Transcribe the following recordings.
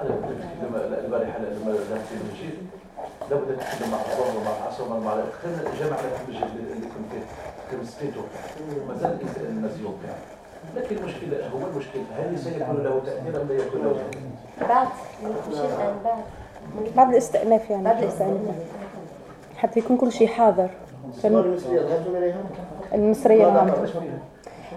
أنا البارحة لما ذهبت المسجد لابد أن نتكلم مع الظهر ومع العصر ومع المغرب كان الجامع المسجد اللي كنت كنت سقيته مازال الناس يوقع لكن المشكلة هو المشكل هل سيكون له تأثير أم لا يكون له بعد نمشي الان بعد. بعد الاستئناف يعني. بعد الاستئناف. حتى يكون كل شيء حاضر. المصرية ذهبتم إليها؟ المصرية نعم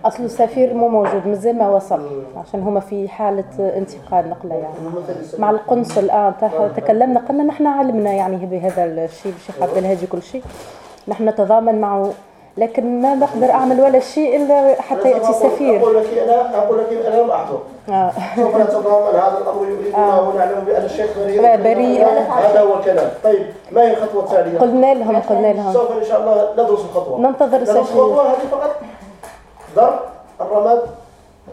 أصل السفير مو موجود مازال ما وصل عشان هما في حالة انتقال نقلة يعني. السفير. مع القنصل آه تكلمنا قلنا نحن علمنا يعني بهذا الشيء الشيخ عبد الهادي كل شيء. نحن نتضامن معه لكن ما بقدر أعمل ولا شيء إلا حتى يأتي أقول- سفير أقول لك أنا أقول لك أنا لم أحضر. آه. سوف نتضامن هذا الأمر يريدونه ونعلم بأن الشيخ بريء. بريء. هذا هو الكلام. طيب ما هي الخطوة التالية؟ قلنا لهم قلنا لهم. سوف إن شاء الله ندرس الخطوة. ننتظر السفير الخطوة هذه فقط ضرب الرماد.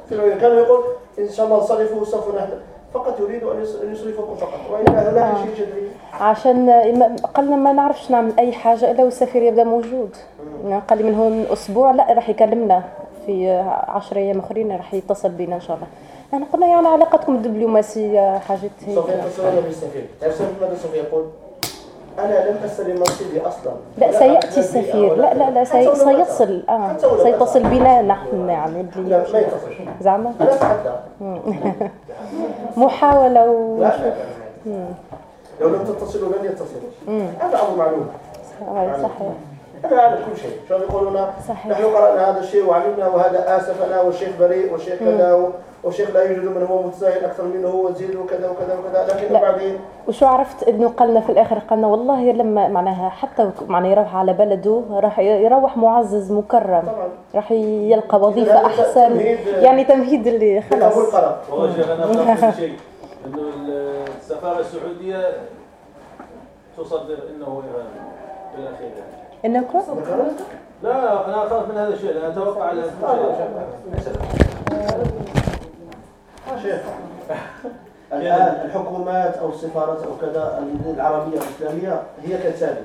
في العيون كان يقول إن شاء الله انصرفوا سوف نحن فقط يريد أن يص- أن يصرفكم فقط. وإلا هناك آه. شيء جذري عشان قلنا ما نعرفش نعمل أي حاجة إلا والسفير يبدأ موجود. يعني قال لي من هون أسبوع لا راح يكلمنا. في عشر أيام أخرين راح يتصل بينا إن شاء الله. يعني قلنا يعني علاقتكم الدبلوماسيه حاجات سوف هيك. يتصلون بالسفير. تعرف سوف ماذا سوف يقول؟ أنا لم أستلم منصبي أصلا. لا سيأتي السفير. لا لا لا سي سيتصل. آه سيتصل بنا نحن يعني لا ما يتصل. زعما؟ محاولة و لا لا لا. لو لم تتصلوا لن يتصلوا. هذا أمر معلوم. صحيح أنا أعلم كل شيء. شلون يقولون؟ صحيح. نحن قرأنا هذا الشيء وعلمنا وهذا آسفنا والشيخ بريء والشيخ كذا والشيخ لا يوجد من هو متساهل أكثر منه وزيد وكذا وكذا وكذا. لكن لا. بعدين؟ وشو عرفت انه قالنا في الآخر؟ قالنا والله لما معناها حتى معناها يروح على بلده راح يروح معزز مكرم. طبعا. راح يلقى وظيفة أحسن. تمهيد- يعني تمهيد اللي أبو خلاص. القرار. والله أنا شيء. إنه السفارة السعودية تصدر إنه ارهابي في الاخير يعني. إنكم؟ لا أنا أخاف من هذا الشيء لأن أتوقع على الآن الحكومات أو السفارات أو كذا العربية الإسلامية هي كالتالي.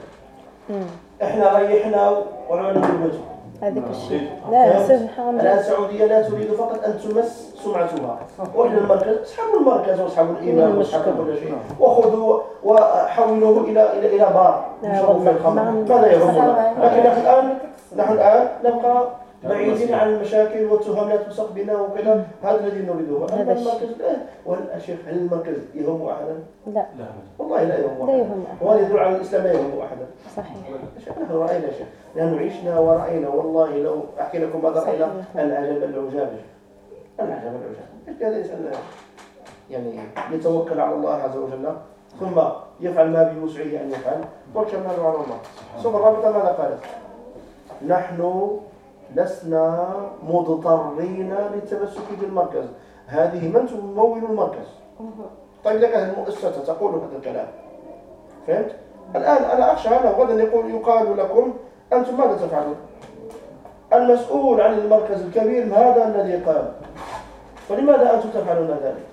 إحنا ريحنا وعلونا من الوجه هذاك الشيء. لا سبحان الله. السعودية لا تريد فقط أن تمس سمعتها. وإلى المركز اسحبوا المركز واسحبوا الإمام واسحبوا كل شيء. وخذوا وحولوه إلى إلى إلى بار. يشربوا فيه الخمر. نعم. ماذا يهمنا؟ لكن نحن الآن نحن الآن نبقى بعيدين عن المشاكل والتهم لا تلصق بنا وكذا هذا الذي نريده. هذا أما. المركز لا. والشيخ هل المركز يهم أحدا؟ لا. والله لا يهم لا أحدا يهم أحد. وهذا يدل على الإسلام لا يهم أحدا. صحيح. نحن رأينا شيء لأنه عشنا ورأينا. والله لو أحكي لكم ماذا رأينا. العجب العجاب العجب العجاب هذا الإنسان؟ يعني يتوكل على الله عز وجل ثم يفعل ما بوسعه أن يفعل. والكمال على الله. ثم الرابطة ماذا قالت؟ نحن لسنا مضطرين للتمسك بالمركز. هذه من تمول المركز؟ طيب لك المؤسسة تقول هذا الكلام. فهمت؟ الآن أنا أخشى أنه غدا يقول يقال لكم أنتم ماذا تفعلون؟ المسؤول عن المركز الكبير هذا الذي قال فلماذا أنتم تفعلون ذلك؟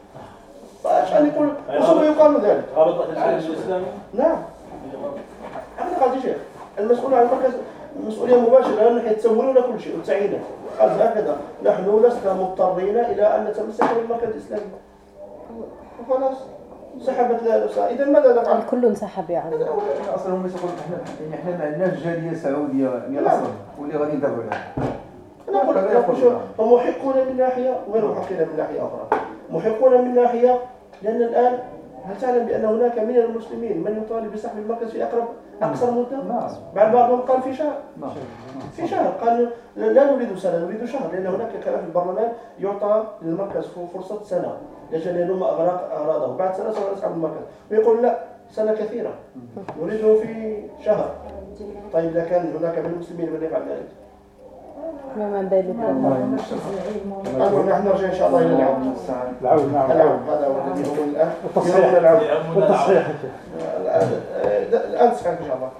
فأخشى أن يقول وسوف يقال ذلك. العالم الإسلامي؟ نعم. هذا قال شيخ. المسؤول عن المركز مسؤولية مباشرة لأنه حيتسولون كل شيء وتعيينه قال هكذا نحن لسنا مضطرين إلى أن نتمسك بالمركز الإسلامي. وخلاص سحبت لها نفسها إذا ماذا نفعل؟ الكل انسحب يعني أصلا هم يقول إحنا يعني إحنا ما عندناش جاليه سعوديه يعني نعم. أصلا واللي غادي ندافعوا عليها. أنا أقول لك شو هم محقون من ناحية وغير محقين من ناحية أخرى. محقون من ناحية لأن الآن هل تعلم بأن هناك من المسلمين من يطالب بسحب المركز في أقرب أقصر مدة؟ نعم. بعد بعضهم قال في شهر. نعم. في شهر. قال لا نريد سنة نريد شهر لأن هناك كلام في البرلمان يعطى للمركز فرصة سنة. لأجل ينوم أغراق أغراضه. بعد سنة سوف نسحب المركز. ويقول لا سنة كثيرة. نريده في شهر. طيب إذا كان هناك من المسلمين من يفعل ذلك؟ ما بالك. نحن نرجع إن شاء الله إلى العود العود نعم. العود هذا هو الذي هو الآن. والتصحيح. يهمنا العود والتصحيح الآن آه، صحيح إن شاء الله.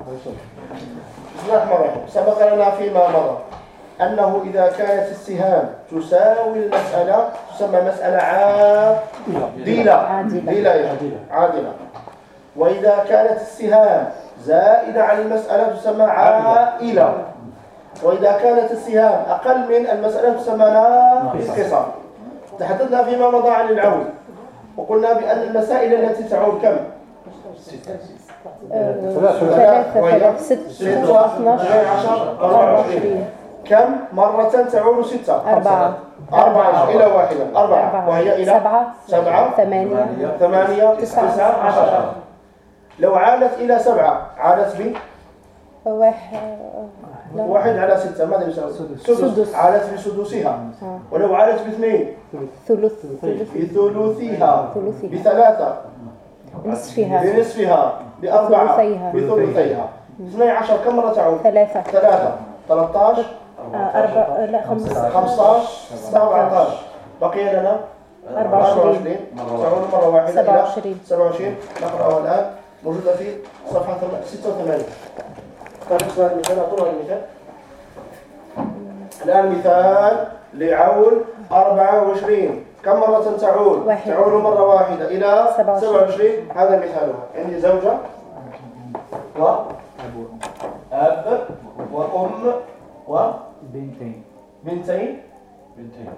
بسم الله الرحمن الرحيم سبق لنا فيما مضى. أنه إذا كانت السهام تساوي المسألة تسمى مسألة عادلة. عادلة. ديلة يا عادلة. عادلة. وإذا كانت السهام زائدة عن المسألة تسمى عائلة. وإذا كانت السهام أقل من المسألة تسمى انقسام تحدثنا فيما مضى عن العون وقلنا بأن المسائل التي تعود كم؟ ثلاثة. ثلاثة. ستة. ستة 12 عشر أربعة وعشرين. كم؟ مرة تعود ستة؟ أربعة. أربعة. إلى واحدة. أربعة. وهي إلى سبعة. سبعة. ثمانية. ثمانية. تسعة. عشرة. لو عادت إلى سبعة عادت ب؟ واحد. واحد على ستة ماذا يساوي؟ سدس. سدس. عادت بسدسها. ولو عادت باثنين. ثلث. ثلث. بثلثها ثلثها. بثلاثة. نصفها بنصفها. بأربعة. بثلثيها. بثلثيها 12 كم مرة تعود؟ ثلاثة. ثلاثة. 13 آه، أربعة لا خمسة. 15 17 بقي لنا 24 تعود مرة واحدة. إلى 27 27 نقرأها الآن. موجودة في صفحة 86 طيب اسمها المثال أعطونا المثال الآن مثال لعون 24 كم مرة تعود؟ واحد. تعود مرة واحدة إلى 27. 27 هذا مثالها. عندي زوجة و أب وأم بنتين. وبنتين بنتين.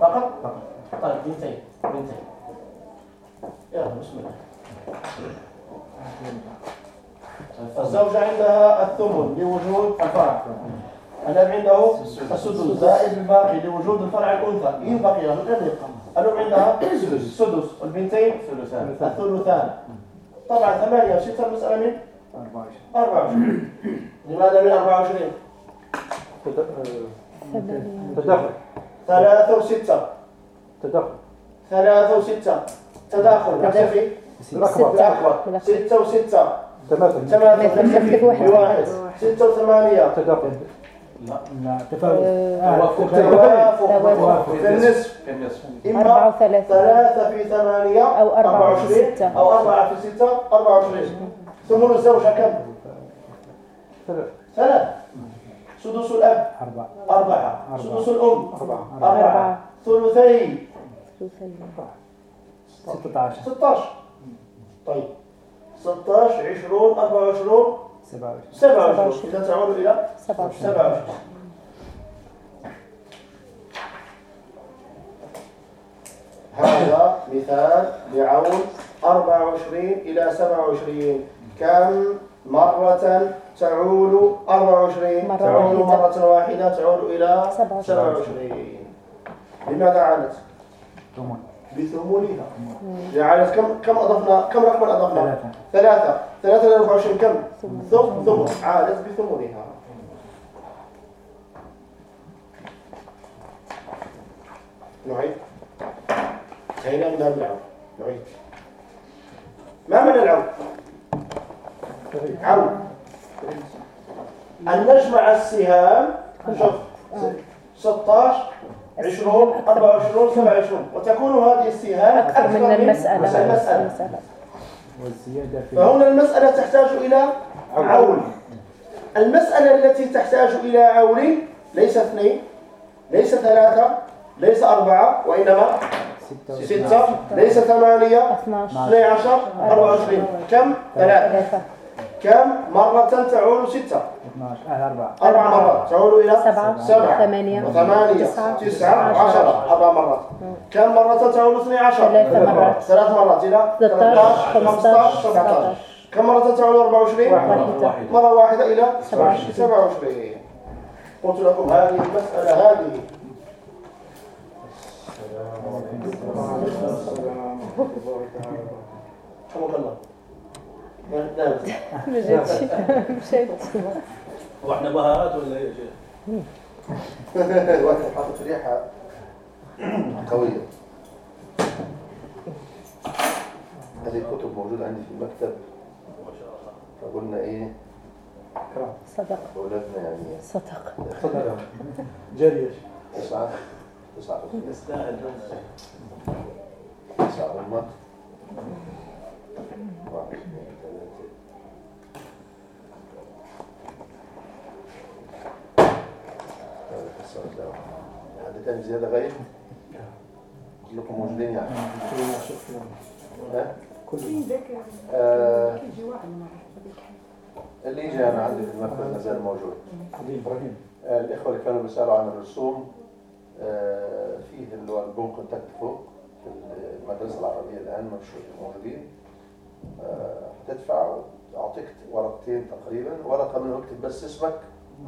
فقط؟ طيب بنتين. بنتين. يلا بسم الله. الزوجة عندها الثمن لوجود الفرع. الأب عنده السدس. زائد الباقي لوجود الفرع الأنثى. إن بقي لم يبقى. الأم عندها السدس. والبنتين ثلثان الثلثان. طبعا ثمانية وستة المسألة من 24 24 لماذا من 24 ثمانية تدخل. ثلاثة وستة. تدخل. ثلاثة وستة. تداخل. الأكبر بالأكبر ستة وستة. تماثل. ثمانية نحتفي بواحد. ستة وثمانية. تدخل لا تفاوت. توافق. توافق. في النصف. النصف. إما أربعة ثلاثة في ثمانية. أو أربعة في 24 ستة. أو أربعة في ستة. 24 ثمن الزوجة كم؟ ثلاث ثلاث سدس الأب. أربعة. أربعة. أربعة. سدس الأم. أربعة. أربعة. أربعة. ثلثي ثلثين. 16 16 طيب. 16 20 24 27 27 إذا تعود إلى سبعة وعشرين 27 هذا مثال لعون 24 إلى 27 كم مرة تعود 24 مرة تعود. مرة واحدة تعود إلى 27. 27 لماذا عادت؟ ثمن بثمنها جعلت كم كم أضفنا كم رقما أضفنا؟ ثلاثة. ثلاثة. ثلاثة إلى 24 كم؟ ثمن. ثم ثم عادت بثمنها. نعيد. انتهينا من باب العون نعيد. ما معنى العون؟ عون. أن نجمع السهام. شوف. 16 20 24 27 وتكون هذه السهام أكثر من المسألة. المسألة. المسألة. والزيادة في فهنا المسألة تحتاج إلى عون. المسألة التي تحتاج إلى عون ليس اثنين ليس ثلاثة ليس أربعة وإنما ستة ستة ليس ثمانية 12 اثني عشر أربعة وعشرين. كم؟ ثلاثة. ثلاثة. كم مرة تعود ستة؟ 12 أهل أربعة أربع مرات. تعود إلى سبعة سبعة. ثمانية وثمانية تسعة تسعة عشرة. أربع مرات. كم مرة تعود اثني عشر؟ ثلاث مرات. ثلاث مرات. إلى 13 15 17 17 كم مرة تعود 24 واحدة. مرة واحدة إلى 27. 27 قلت لكم هذه المسألة هذه. حمد الله نعم ما جاتش مشيت وإحنا بهارات ولا إيه يا حاطط ريحة قوية هذه الكتب موجودة عندي في المكتب ما شاء الله فقلنا إيه صدق أولادنا يعني صدق صدقة جارية تسعة تسعة تسعة أمة واحد اثنين ثلاثة. حد تاني زيادة غير؟ كلكم موجودين يعني ها؟ آه، اللي يجي أنا عندي في المكتب ما زال موجود آه، الإخوة اللي كانوا بيسألوا عن الرسوم فيه اللي هو البون كونتاكت فوق في المدرسة العربية الآن مش موجودين هتدفع أعطيك ورقتين تقريبا ورقة منهم اكتب بس اسمك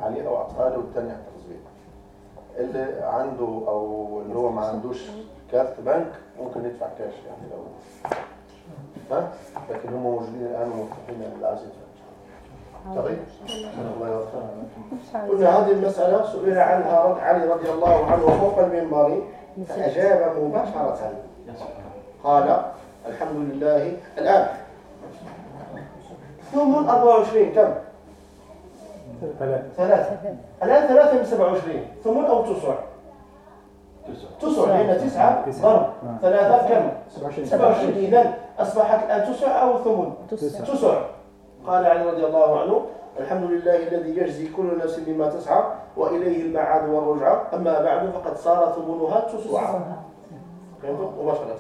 عليها وأعطها له والتانية احتفظ بيها اللي عنده أو اللي هو ما عندوش كارت بنك ممكن يدفع كاش يعني لو ها؟ لكن هم موجودين الآن ومفتوحين اللي عايز يدفع طيب الله عايزة. قلنا هذه المسألة سئل عنها علي رضي الله عنه فوق المنبر فأجاب مباشرة. قال الحمد لله. الآن ثم 24 كم؟ ثلاثة. ثلاثة. الآن ثلاثة من 27 ثم أو تسع؟ تسع. لأن تسعة ضرب. ثلاثة كم؟ 27 إذا أصبحت الآن تسع أو ثمن؟ تسع. تسع. قال علي رضي الله عنه الحمد لله الذي يجزي كل نفس بما تسعى وإليه المعاد والرجعة. أما بعد فقد صار ثمنها تسعة فهمتم؟ مباشرة.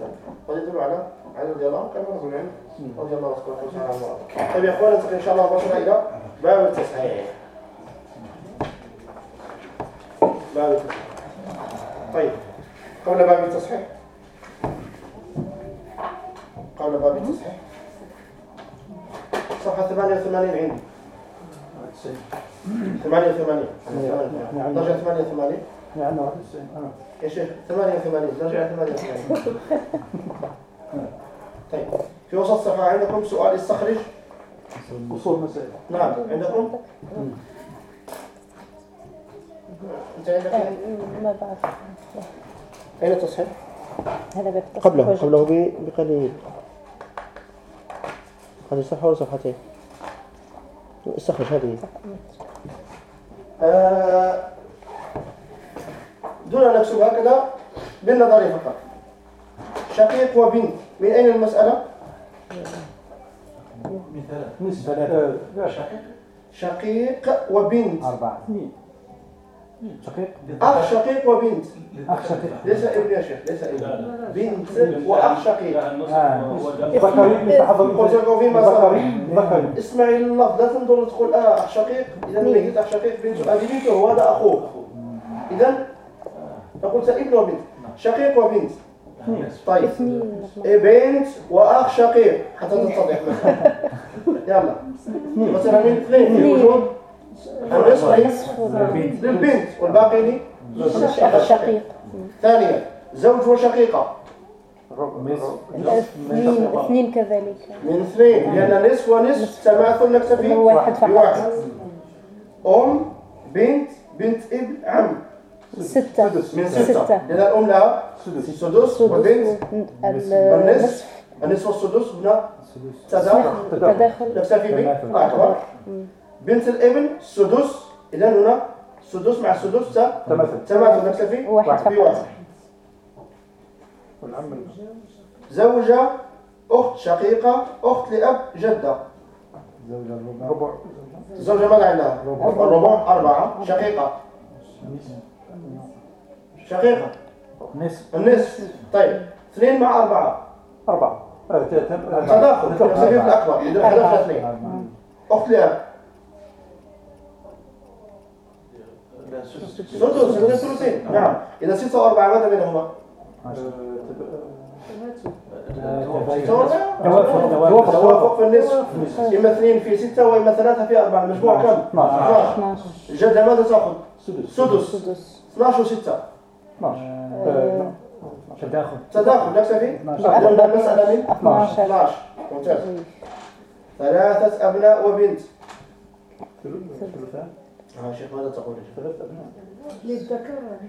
قد يدل على علي رضي الله عنه كان رجل العلم رضي الله عنه طيب يا اخوان ان شاء الله مباشرة إلى باب التصحيح باب التصحيح طيب قبل باب التصحيح قبل باب التصحيح صفحة 88 عندي 88 درجة 88 يعني 91 أنا يا شيخ 88 نرجع 88 طيب. في وسط الصفحة عندكم سؤال يستخرج؟ أصول مسائل. نعم. عندكم؟ أنت عندك ما بعرف. أين التصحيح؟ هذا قبله. قبله بقليل. هذه صفحة ولا صفحتين؟ استخرج هذه. آه، دون أن نكتب هكذا بالنظر فقط. شقيق وبنت. من أين المسألة؟ مثال نصف ثلاثة شقيق وبنت. أربعة. اثنين. شقيق. أخ شقيق وبنت. أخ شقيق. ليس ابن يا شيخ ليس ابن. لا، لا. بنت وأخ شقيق. آه. ذكري ذكري ذكري اسمعي اللفظ لا تنظر تقول آه أخ شقيق. إذا من قلت أخ شقيق بنت هذه بنته وهذا اخوه اذا فقلت ابن وبنت. شقيق وبنت. طيب. إيه بنت وأخ شقيق. حتى تتضح يلا. مثلا من اثنين. في وجود. النصف للبنت والباقي لي الشقيق. شقيق. ثانيا. زوج وشقيقة. اثنين. اثنين. كذلك. من اثنين. لأن نصف. ونصف تماثل نكتفي واحد فقط. بواحد. أم بنت بنت ابن عم. ستة من ستة ستة لأن الأم لها سدس والبنت النصف النصف النصف والسدس هنا تداخل تداخل نكتفي. بالأكبر بنت الابن سدس إذا هنا سدس مع سدس تماثل تماثل نكتفي واحد. بواحد والعم زوجة أخت شقيقة أخت لأب جدة زوج الربع ربع الزوجة ماذا عندها؟ الربع أربعة شقيقة شقيقة. نصف النصف. طيب. اثنين مع أربعة. أربعة. تداخل نكتفي بالأكبر إذا حذفنا. اثنين. أخت لا سدس سدس اثنين ثلثين نعم. إذا ستة وأربعة ماذا بينهما؟ توافق في النصف. إما اثنين في ستة وإما ثلاثة في أربعة. المجموع كم؟ 12 12 الجدة ماذا تأخذ؟ سدس سدس سدس 12 و6 12 تداخل. تداخل نكتفي؟ 12 إذا نبدأ المسألة من 12 12 ممتاز. ثلاثة أبناء وبنت. ثلثان ها شيخ ماذا تقول؟ يا شيخ؟ ثلاث أبناء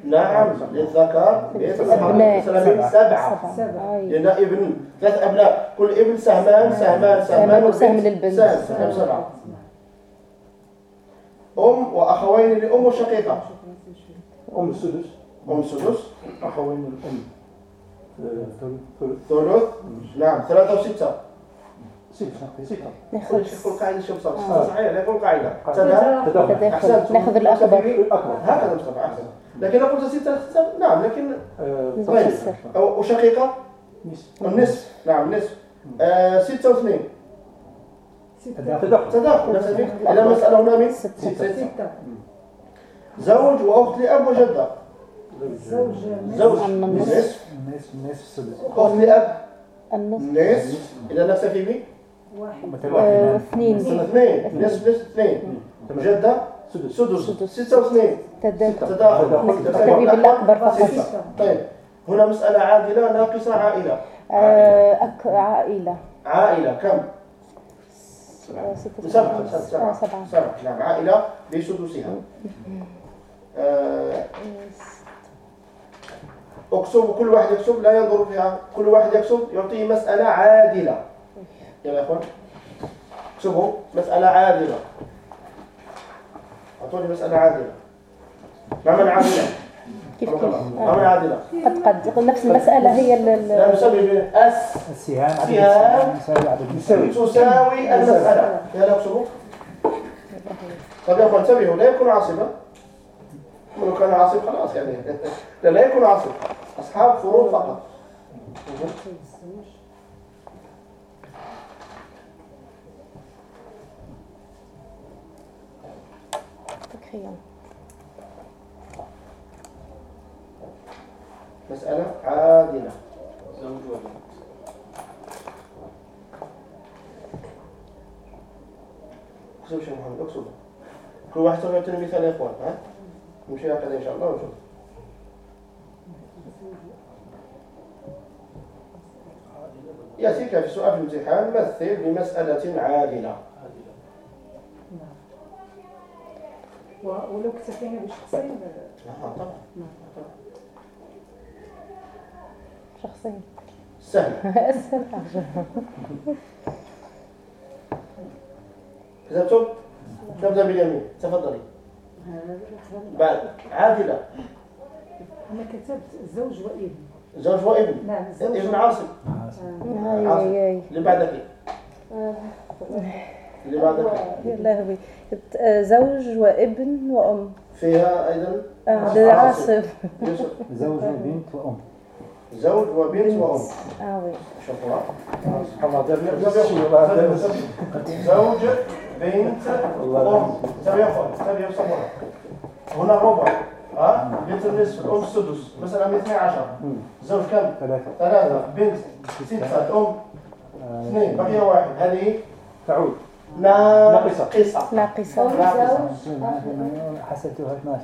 نعم للذكر. أبناء. سبعة. سبعة. لأن ابن ثلاث أبناء. كل ابن سهمان سهمان. سهمان وسهم للبنت. سهم سبعة. أم وأخوين لأم وشقيقة أم السدس. أم سدس أخوين الأم. آه، ثلث نعم ثلاثة وستة. ستة ستة. ناخذ. الأكبر الأكبر هكذا مصطفى لكن قلت ستة ستة. نعم لكن آه، طيب. وشقيقة؟ نصف. النصف. نعم نصف آه ستة واثنين. تداخل تداخل نفس الفكرة إذا المسألة هنا من؟ ستة. زوج وأخت لأب وجدة. زوج عندنا النص. نصف الناس الناس السدس أخت لأب النص نصف إذا واحد مثلا آه، واحد اثنين اثنين نصف نصف اثنين جدة سدس سدس سدس. ستة واثنين تداخل نكتفي بالأكبر فقط طيب هنا مسألة عادلة ناقصة عائلة آه، أك... عائلة عائلة كم؟ آه، ستة سبعة آه، سبعة سبعة سبعة نعم عائلة بسدسها آه، اكسب كل واحد يكسب لا ينظر فيها. كل واحد يكسب يعطيه مسألة عادلة. يلا يا إخوان. اكسبوا. مسألة عادلة. أعطوني مسألة عادلة. ما من عادلة؟ كيف كيف؟ ما من عادلة؟ قد قد نفس المسألة هي ال- ال- لا نسمي أس. السهام. سهام. تساوي المسألة. يلا اكسبوا. طب يا إخوان انتبهوا لا يكون عاصبا لو كان عاصب خلاص يعني. لا لا يكون عاصب أصحاب فروض فقط. مسألة عادلة. زوج وبنت اكسب شيخ محمد اكسب كل واحد سوف يعطيني مثال يا إخوان ها؟ نمشي هكذا إن شاء الله ونشوف. يأتيك في سؤال في الامتحان مثل بمسألة عادلة. ولو اكتفينا بشخصين آه، طبعا. شخصين. سهل. أسهل حاجة كتبتم؟ نبدأ باليمين. تفضلي. بعد. عادلة. أنا كتبت زوج وابن. زوج وابن. نعم زوج ابن عاصم. هاي هاي هاي اللي بعدك اللي بعدك يا لهوي. آه، زوج وابن وأم. فيها أيضا؟ آه، يوسف. زوج وبنت وأم. زوج وبنت وأم. آه وي. شوفوا سبحان الله. زوج بنت أم تبي أخوان. تبي يصبر هنا ربع. ها؟ بنت النصف الأم السدس مثلا من 12 زوج كم؟ ثلاثة. ثلاثة. بنت. ستة. الأم. اثنين. بقي واحد. هذه؟ تعود. ناقصة. ناقصة. حسبتها 12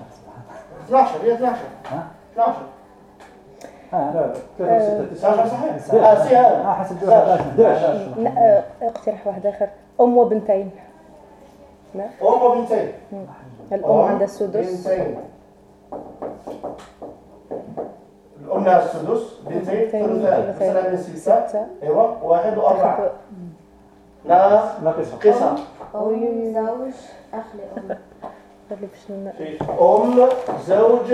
12 هي 12 ها؟ 12 آه لا ثلاثة ستة. 12 صحيح؟ آه آه سهام حسبتها 11 ن- آه، اقترح واحد آخر. أم وبنتين. أم وبنتين. الأم عندها السدس. بنتين. الأم لها السدس بنتين ثلثان. مثلا من ستة أيوة واحد وأربعة. تاخذ ناقصة ناقصة أم زوج أخ لأم. ن- أم زوج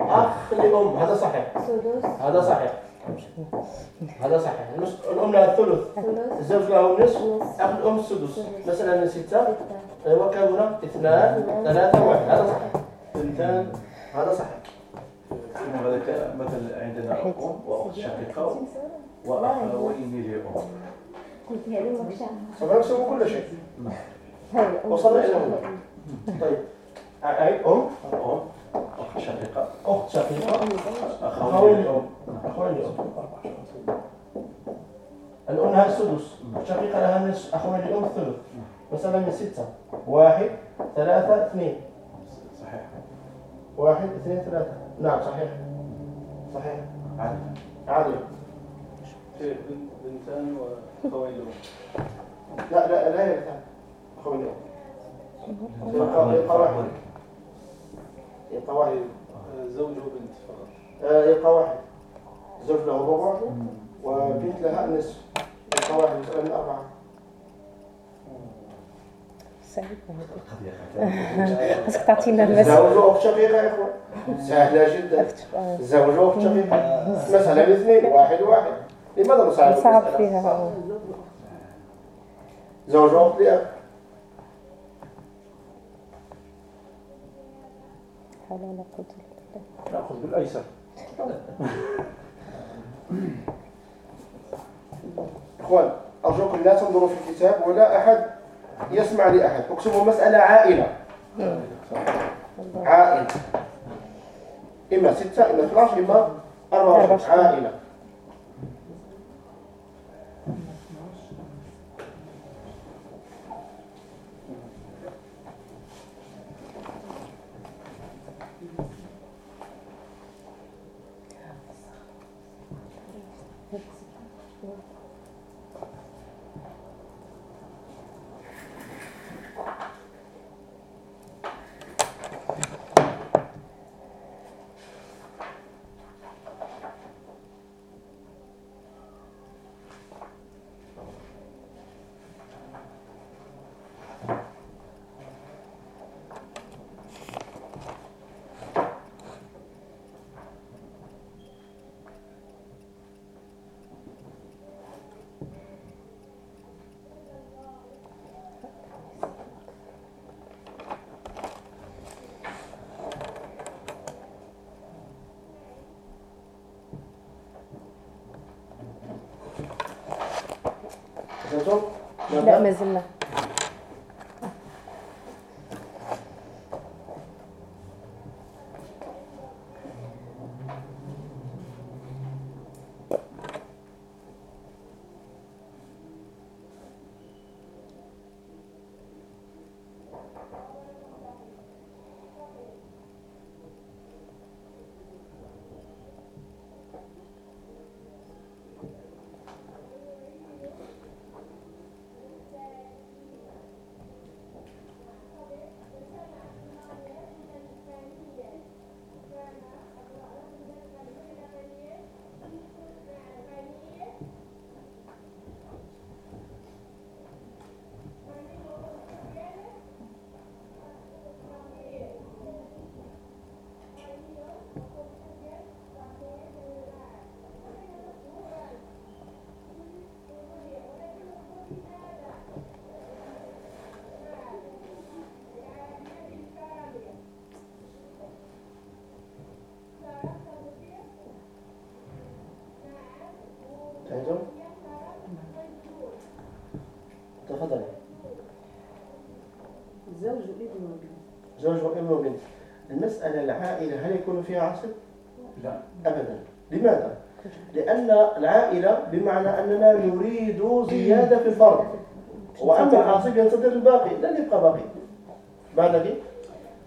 أخ لأم. هذا صحيح. سدس. هذا صحيح. هذا صحيح. الأم لها الثلث. ثلث. الزوج له النصف. نصف. أخ الأم السدس. سدس. مثلا من ستة. أيوة كم هنا؟ اثنان. ثلاثة واحد. هذا صحيح. اثنتان هذا صحيح. هذاك مثلا عندنا أم وأخت شقيقة وأخوين مكشة سوف نكسب كل شيء. هاي أم. وصلنا إلى هنا. طيب. أي أم. أم أخت شقيقة أخت شقيقة أم. أخوين لأم أخوين لأم الأم لها السدس. الشقيقة لها النصف أخوين لأم الثلث. مثلا من ستة. واحد ثلاثة اثنين. واحد اثنين ثلاثة. نعم صحيح. صحيح. عادل. عادل. بنتان وأخوين لهم لا لا لا يرثان أخوين لأم يبقى يبقى واحد. يبقى واحد. آه، زوج وبنت فقط. آه، يبقى واحد. زوج له الربع وبنت لها النصف يبقى واحد. من أربعة. سعيد خاصك تعطينا المثل زوج وأخت شقيقة يا إخوان سهلة جدا آه، زوج وأخت شقيقة مثلا اثنين واحد واحد لماذا نصعب صعب المسألة؟ فيها آه. زوج وأخت لأب حول ولا ناخذ بالايسر إخوان أرجوكم لا تنظروا في الكتاب ولا أحد يسمع لأحد. اكتبوا مسألة عائلة. عائلة. إما ستة إما 12 إما 24 عائلة فهمتم؟ لا ما زلنا فهمتم؟ تفضلي الزوج وابن وبنت زوج وابن وبنت المسألة العائلة هل يكون فيها عصب؟ لا. أبدا. لماذا؟ لأن العائلة بمعنى أننا نريد زيادة في الفرد وأما العاصب ينتظر الباقي. لن يبقى باقي. بعد ذلك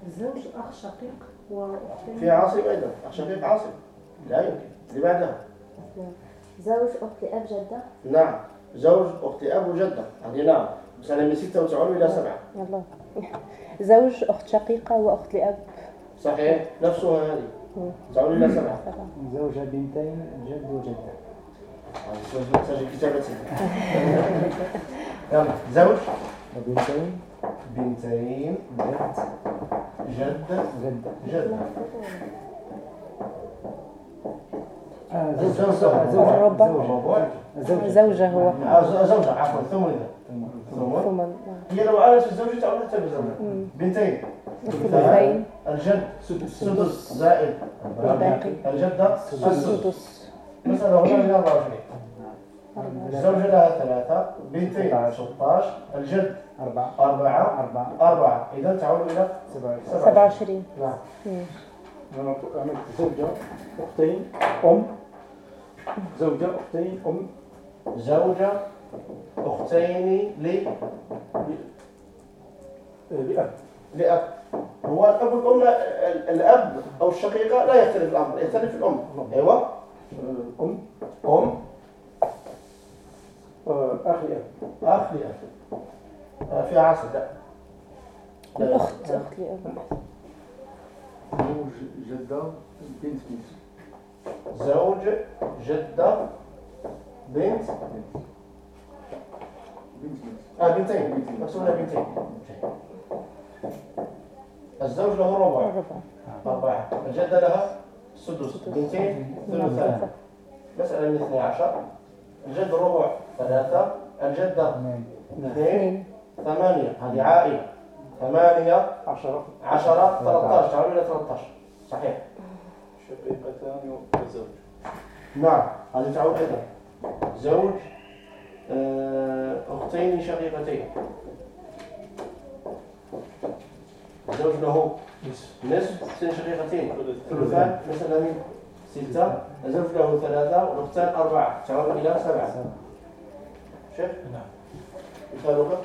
الزوج أخ شقيق وأختين. في عاصب أيضا. أخ شقيق عاصب لا يمكن. بعدها زوج أخت لأب جدة. نعم. زوج أخت أب وجدة هذه نعم. مسألة من 96 إلى 7 يلا. زوج أخت شقيقة وأخت لأب صحيح؟ نفسها هذه. 96 إلى 7 زوجة بنتين جد وجدة. سجل كتابتي يلا زوج. وبنتين بنتين جد. جد. جد. آه زوجة زوج. زوجة زوجة زوجة هو. آه، زوجة عفوا. ثم هي لو عادت الزوجة تعود حتى بالزوجة بنتين. ثلثين الجد. سدس. زائد. والباقي. الجدة السدس السدس مسألة هنا إلى 24 الزوجة لها ثلاثة. بنتين 16 الجد أربعة. أربعة. أربعة. أربعة. إذا تعود إلى سبعة. سبعة 27 نعم. أنا عملت زوجة أختين أم. زوجة أختين أم. زوجة أختين ل آه، لأب. لأب. هو الأب والأم الأب أو الشقيقة لا يختلف الأمر يختلف الأم. أيوة. آه، أم. أم. آه، أخ لأب. أخ لأب. في عصر لا. لا. الأخت أخت لأب. زوج جدة بنت بنت. زوج جدة بنت بنت. بنت آه بنتين. مقصودة بنتين. الزوج له ربع. الربع أربعة الجدة لها سدس. بنتين ثلثان. مسألة من 12 الجد ربع ثلاثة. الجدة اثنين. ثمانية. هذه عائلة. ثمانية عشرة. عشرة. 13 تعالوا إلى 13 صحيح. شقيقتان وزوج نعم. هذه تعود أيضا زوج أختين شقيقتين. الزوج له نصف نصف اختين شقيقتين. ثلثان مثلا من ستة. الزوج له ثلاثة والأختان أربعة. تعود إلى سبعة. شيخ؟ نعم. مثالك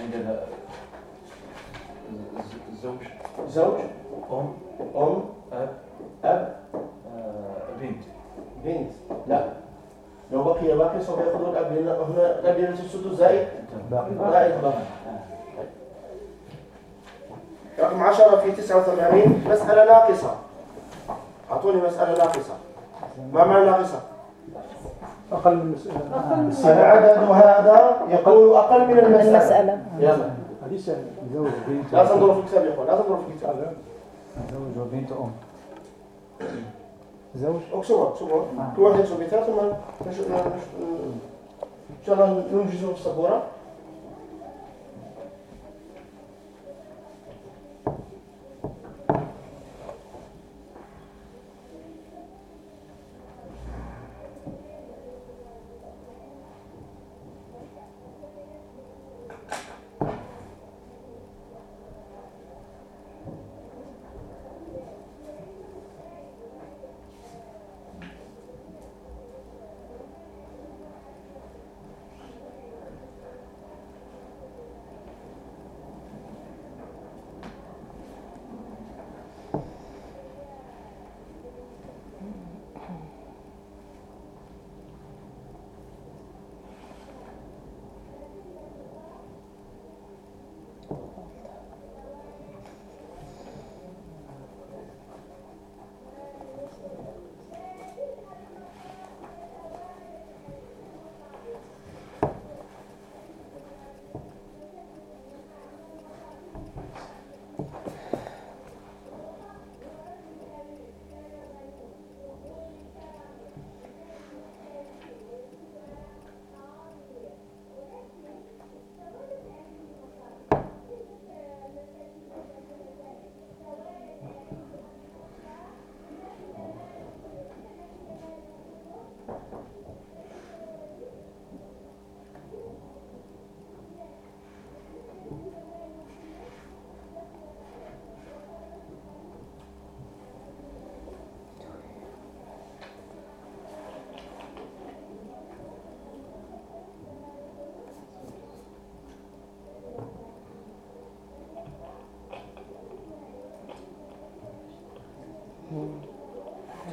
عندنا الز- الزوج زوج أم. أم أب. أب. آه، بنت. بنت. لا. لو بقي باقي سوف يأخذ الأب لأن هنا الأب يرث السدس زائد زائد باقي رقم 10 في 89 مسألة ناقصة. أعطوني مسألة ناقصة. ما معنى ناقصة؟ أقل من مسألة. العدد هذا يكون أقل من المسألة. المسألة. يلا. هذه سهلة زوج بنت لا تنظروا في الكتاب يا إخوان لا تنظروا في الكتاب زوج وبنت أم. زوج؟ اكتبوا اكتبوا كل واحد ثم نش- نش- إن شاء الله ننجزه في السبورة.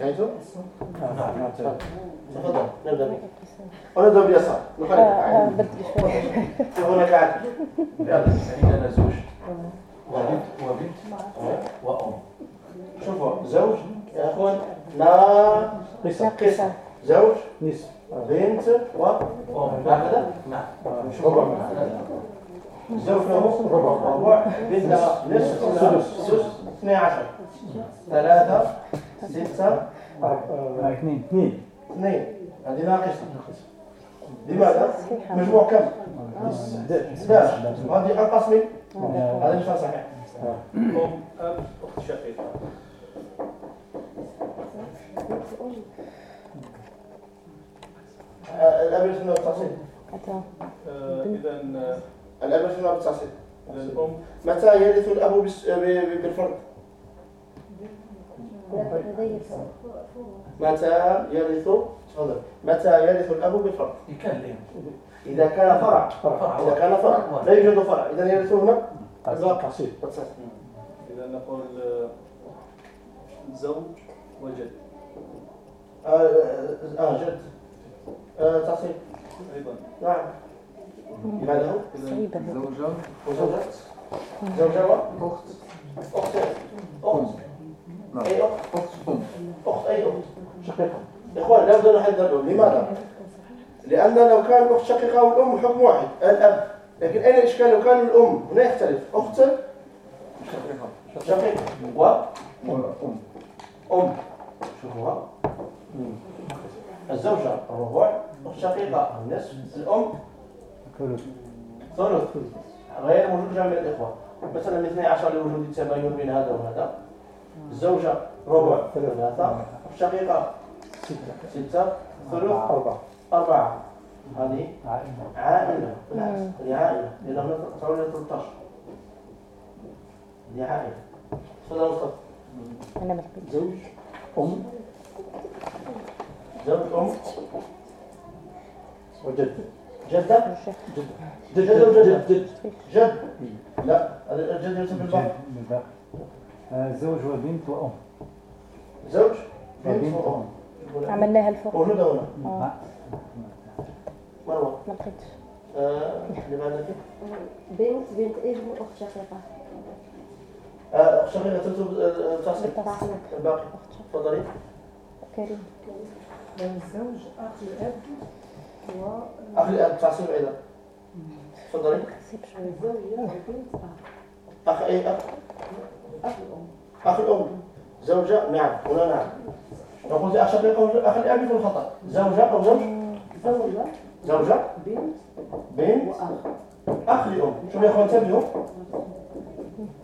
انتهيتوا؟ تفضل نبدأ بك باليسار نخليك آه، قاعد بدري شوي شوف هنا قاعد عندنا زوج وبنت وبنت وأم شوفوا زوج يا اخوان ناقصة ناقصة زوج نصف بنت و أم هكذا نعم ربع زوج له ربع بنت لها نصف سدس سدس 12 ثلاثة ستة اثنين اثنين اثنين هذه ناقصة لماذا؟ مجموع كم؟ 11 وهذه أنقص من هذا مش صحيح أخت شقيقة آه، الأب بالتفصيل أتى. إذا الأب بالتفصيل إذا الأم متى يرث الأب بس- ب- ب- بالفرد؟ متى يرث تفضل. متى يرث؟ كان ليه إذا كان فرع. فرع. إذا كان فرع. لا يوجد فرع. إذا يرث هنا الواقع تحصيل إذا نقول زوج وجد. آه آه، آه جد. آه تحصيل أيضا. نعم. ماذا هو؟ إذا صعيبة زوجة وزوجات زوجة وأخت أخت. أخت. أي أخت أخت أم أخت أي أخت شقيقة إخوان لا بد أن الأم لماذا؟ لأن لو كان الأخت شقيقة والأم حكم واحد الأب. لكن أين الإشكال لو كان الأم؟ هنا يختلف. أخت شقيقة. و أم. أم. شوفوها الزوجة الربع أخت شقيقة النصف الأم. ثلث. ثلث غير موجود جمع الإخوة. مثلا من 12 لوجود التباين بين هذا وهذا. الزوجة ربع ثلاثة الشقيقة ستة. ثلث أربعة. أربعة. هذه عائلة. عائلة. بالعكس هذه عائلة. إذا هنا تعود إلى 13 هذه عائلة. تفضل مصطفى أنا ما لقيتش زوج أم. زوج أم. وجد. جدة؟ جد جد وجدة جد جد لا الجد يوسف البحر آه، زوج وبنت وأم. زوج بنت وبنت وأم. عملناها الفوق موجودة هنا آه. مروة ما لقيتش. آه، اللي بعدك بنت بنت ابن أخت شقيقة. آه، شغلة تكتب التعصيب بالتعصيب. الباقي. تفضلي. كريم. الزوج أخ الأب و أخ الأب تعصيب أيضا تفضلي. الزوجة وبنت أخ. أخ أي أخ الأم. أخ الأم. زوجة. نعم. هنا نعم. لو قلت أخ شقيق أو أخ الأب يكون خطأ. زوجة أو زوج؟ زوجة. زوجة. بنت. بنت. وأخ. أخ لأم. شوف يا أخوان انتبهوا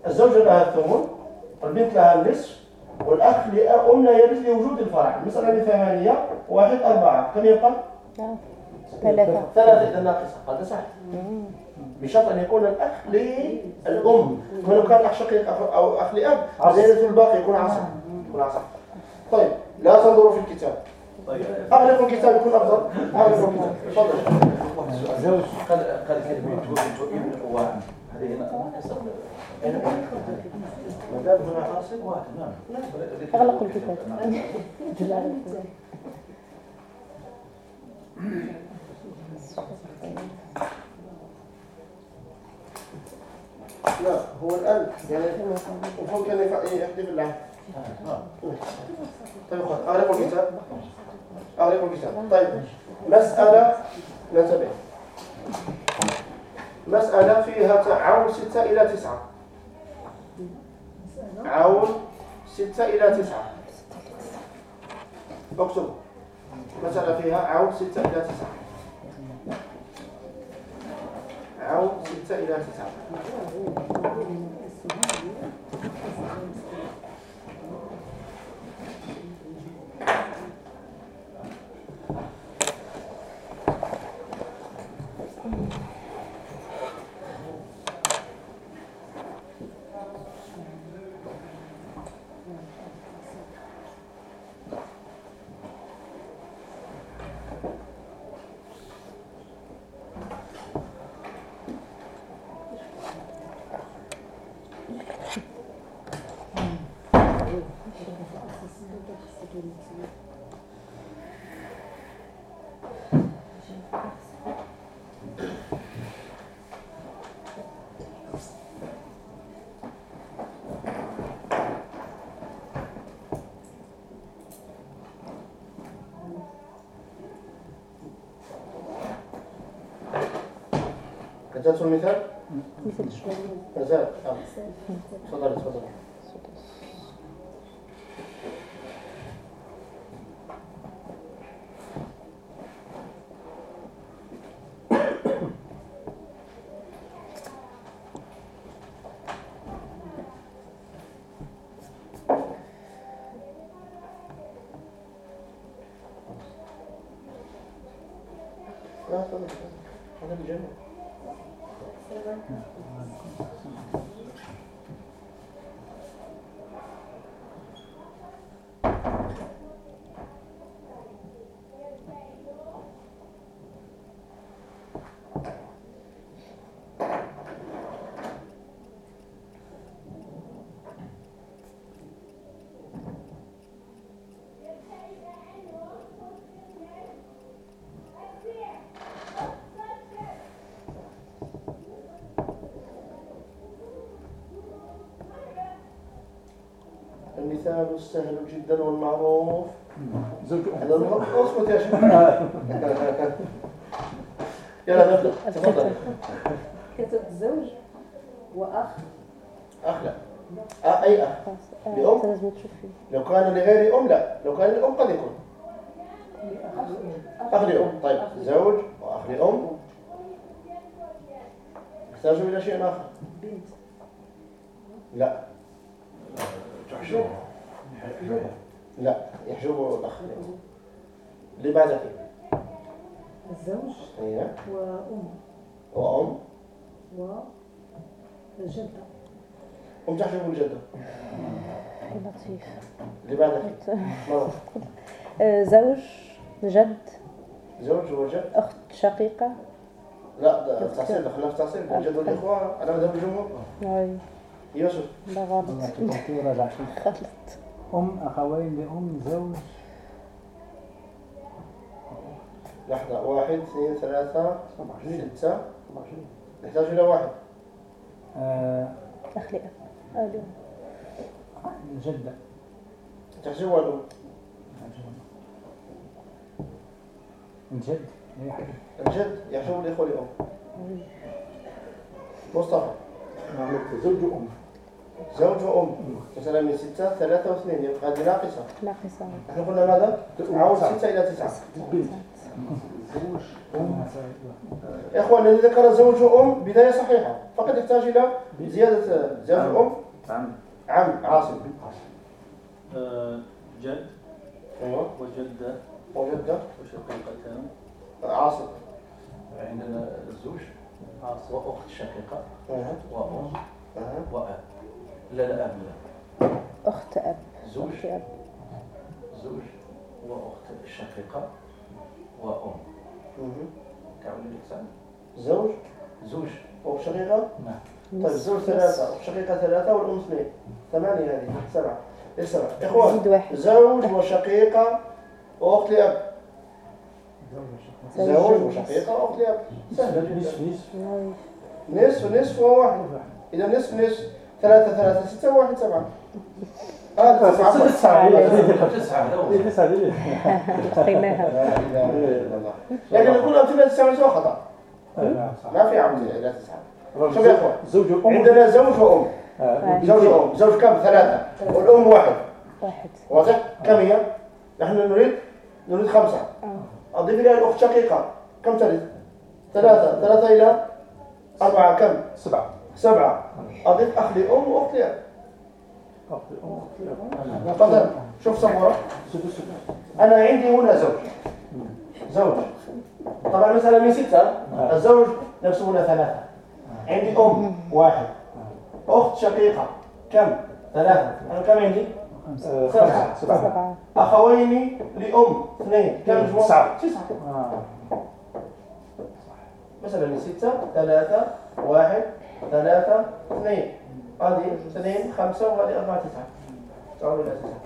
الزوجة لها الثمن والبنت لها النصف والأخ لأم لا يرث لوجود الفرع. المسألة ثمانية واحد أربعة. كم يبقى؟ ثلاثة. ثلاثة. إذا ناقصة. هذا صح بشرط أن يكون الأخ للأم. ولو كان أخ شقيق أو أخ لأب زيادة الباقي يكون عصب. يكون عصب. طيب لا تنظروا في الكتاب. طيب. أغلق الكتاب يكون أفضل. أغلق الكتاب. تفضل. زوج قال قال كلمة بنت وابن وواحد هذه هنا ما دام هنا حاصل واحد. نعم. أغلقوا الكتاب. لا هو الآن يعني المفروض كان يفع- يحذف اللعب. طيب خلاص أغلق الكتاب أغلق الكتاب طيب مسألة ننتبه. مسألة فيها تعاون ستة إلى تسعة. عون ستة إلى تسعة. اكتب مسألة فيها عون ستة إلى تسعة. أو 6 إلى تسعة. أجلتوا المثال؟ مثل شوية. أزال آه. تفضلي تفضلي. المثال السهل جدا والمعروف. هذا اسكت يا شيخ. يلا نبدأ. تفضل. كتب زوج وأخ. أخ لا. آه أي أخ؟ لأم؟ لو كان لغير أم لا. لو كان لأم قد يكون. أخ لأم. طيب زوج وأخ لأم. يحتاجوا إلى شيء آخر بنت لا تحشوه لا يحجبه الأخ. لأم. اللي بعدك الزوج هي وأم. وأم؟ وجدة أم تحجب الجدة. لطيف. اللي بعدك مرة. آه، زوج جد. زوج وجد. أخت شقيقة. لا ده تحصيل دخلنا في تحصيل الجد والإخوة على مذهب الجمهور أي. يوسف. لا غلط غلط أم أخوين لأم زوج. لحظة واحد اثنين ثلاثة ستة. نحتاج إلى واحد. آه، أخ لأب ألو جدة تحسب الأم الجد يا حبيبي الجد يحسب الإخوة لأم. مصطفى. زوج وأم. زوج وأم. مثلا من ستة ثلاثة واثنين. يبقى هذه ناقصة. ناقصة إحنا قلنا ماذا؟ عاود ستة إلى تسعة. بنت زوج أم يا إخوان الذي ذكر زوج وأم بداية صحيحة. فقد يحتاج إلى زيادة زوج وأم. عم. عم عاصم. آه، جد. أيوه. وجدة. وجدة. وشقيقتان. عاصم. عندنا الزوج عاصم. وأخت شقيقة. وأم. وأب. لا لا أب لا. أخت أب. زوج. أخت أب. زوج وأخت شقيقة وأم. تعاون الإنسان زوج؟ زوج. وأخت شقيقة؟ نعم. طيب زوج ثلاثة. أخت شقيقة ثلاثة والأم اثنين. ثمانية هذه. سبعة. سبعة؟ إخوان. زوج وشقيقة وأخت لأب زوج زوج وشقيقة وأخت لأب سهلة جدا. نصف. نصف. نصف نصف وواحد. إذا نصف نصف. ثلاثة ثلاثة ستة وواحد سبعة. هذا تسعة. تسعة. تسعة. إيه، تسعة. لقيناها لا إله إلا الله. لكن تستعمل خطأ. نعم صح. ما في عمل إلى تسعة. شوف يا إخوان. زوج وأم عندنا زوج وأم. آه، زوج وأم. زوج كم؟ ثلاثة. والأم واحد. واحد. واضح؟ كم هي؟ نحن نريد؟ نريد خمسة. آه. أضيف إليها الأخت شقيقة. كم تريد؟ ثلاثة. ثلاثة إلى أربعة. كم؟ سبعة. سبعة. أضيف أخ لأم وأخت لأب. تفضل شوف صبورة أنا عندي هنا زوج. زوج. طبعا مثلا من ستة الزوج نفسه هنا ثلاثة. عندي أم واحد. أخت شقيقة. كم؟ ثلاثة. أنا كم عندي؟ سبعة. خمسة سبعة. أخوين لأم. اثنين. كم مجموع؟ تسعة. تسعة. مثلا من ستة ثلاثة. واحد. ثلاثة اثنين. هذه اثنين خمسة وهذه أربعة تسعة. تعالوا إلى تسعة.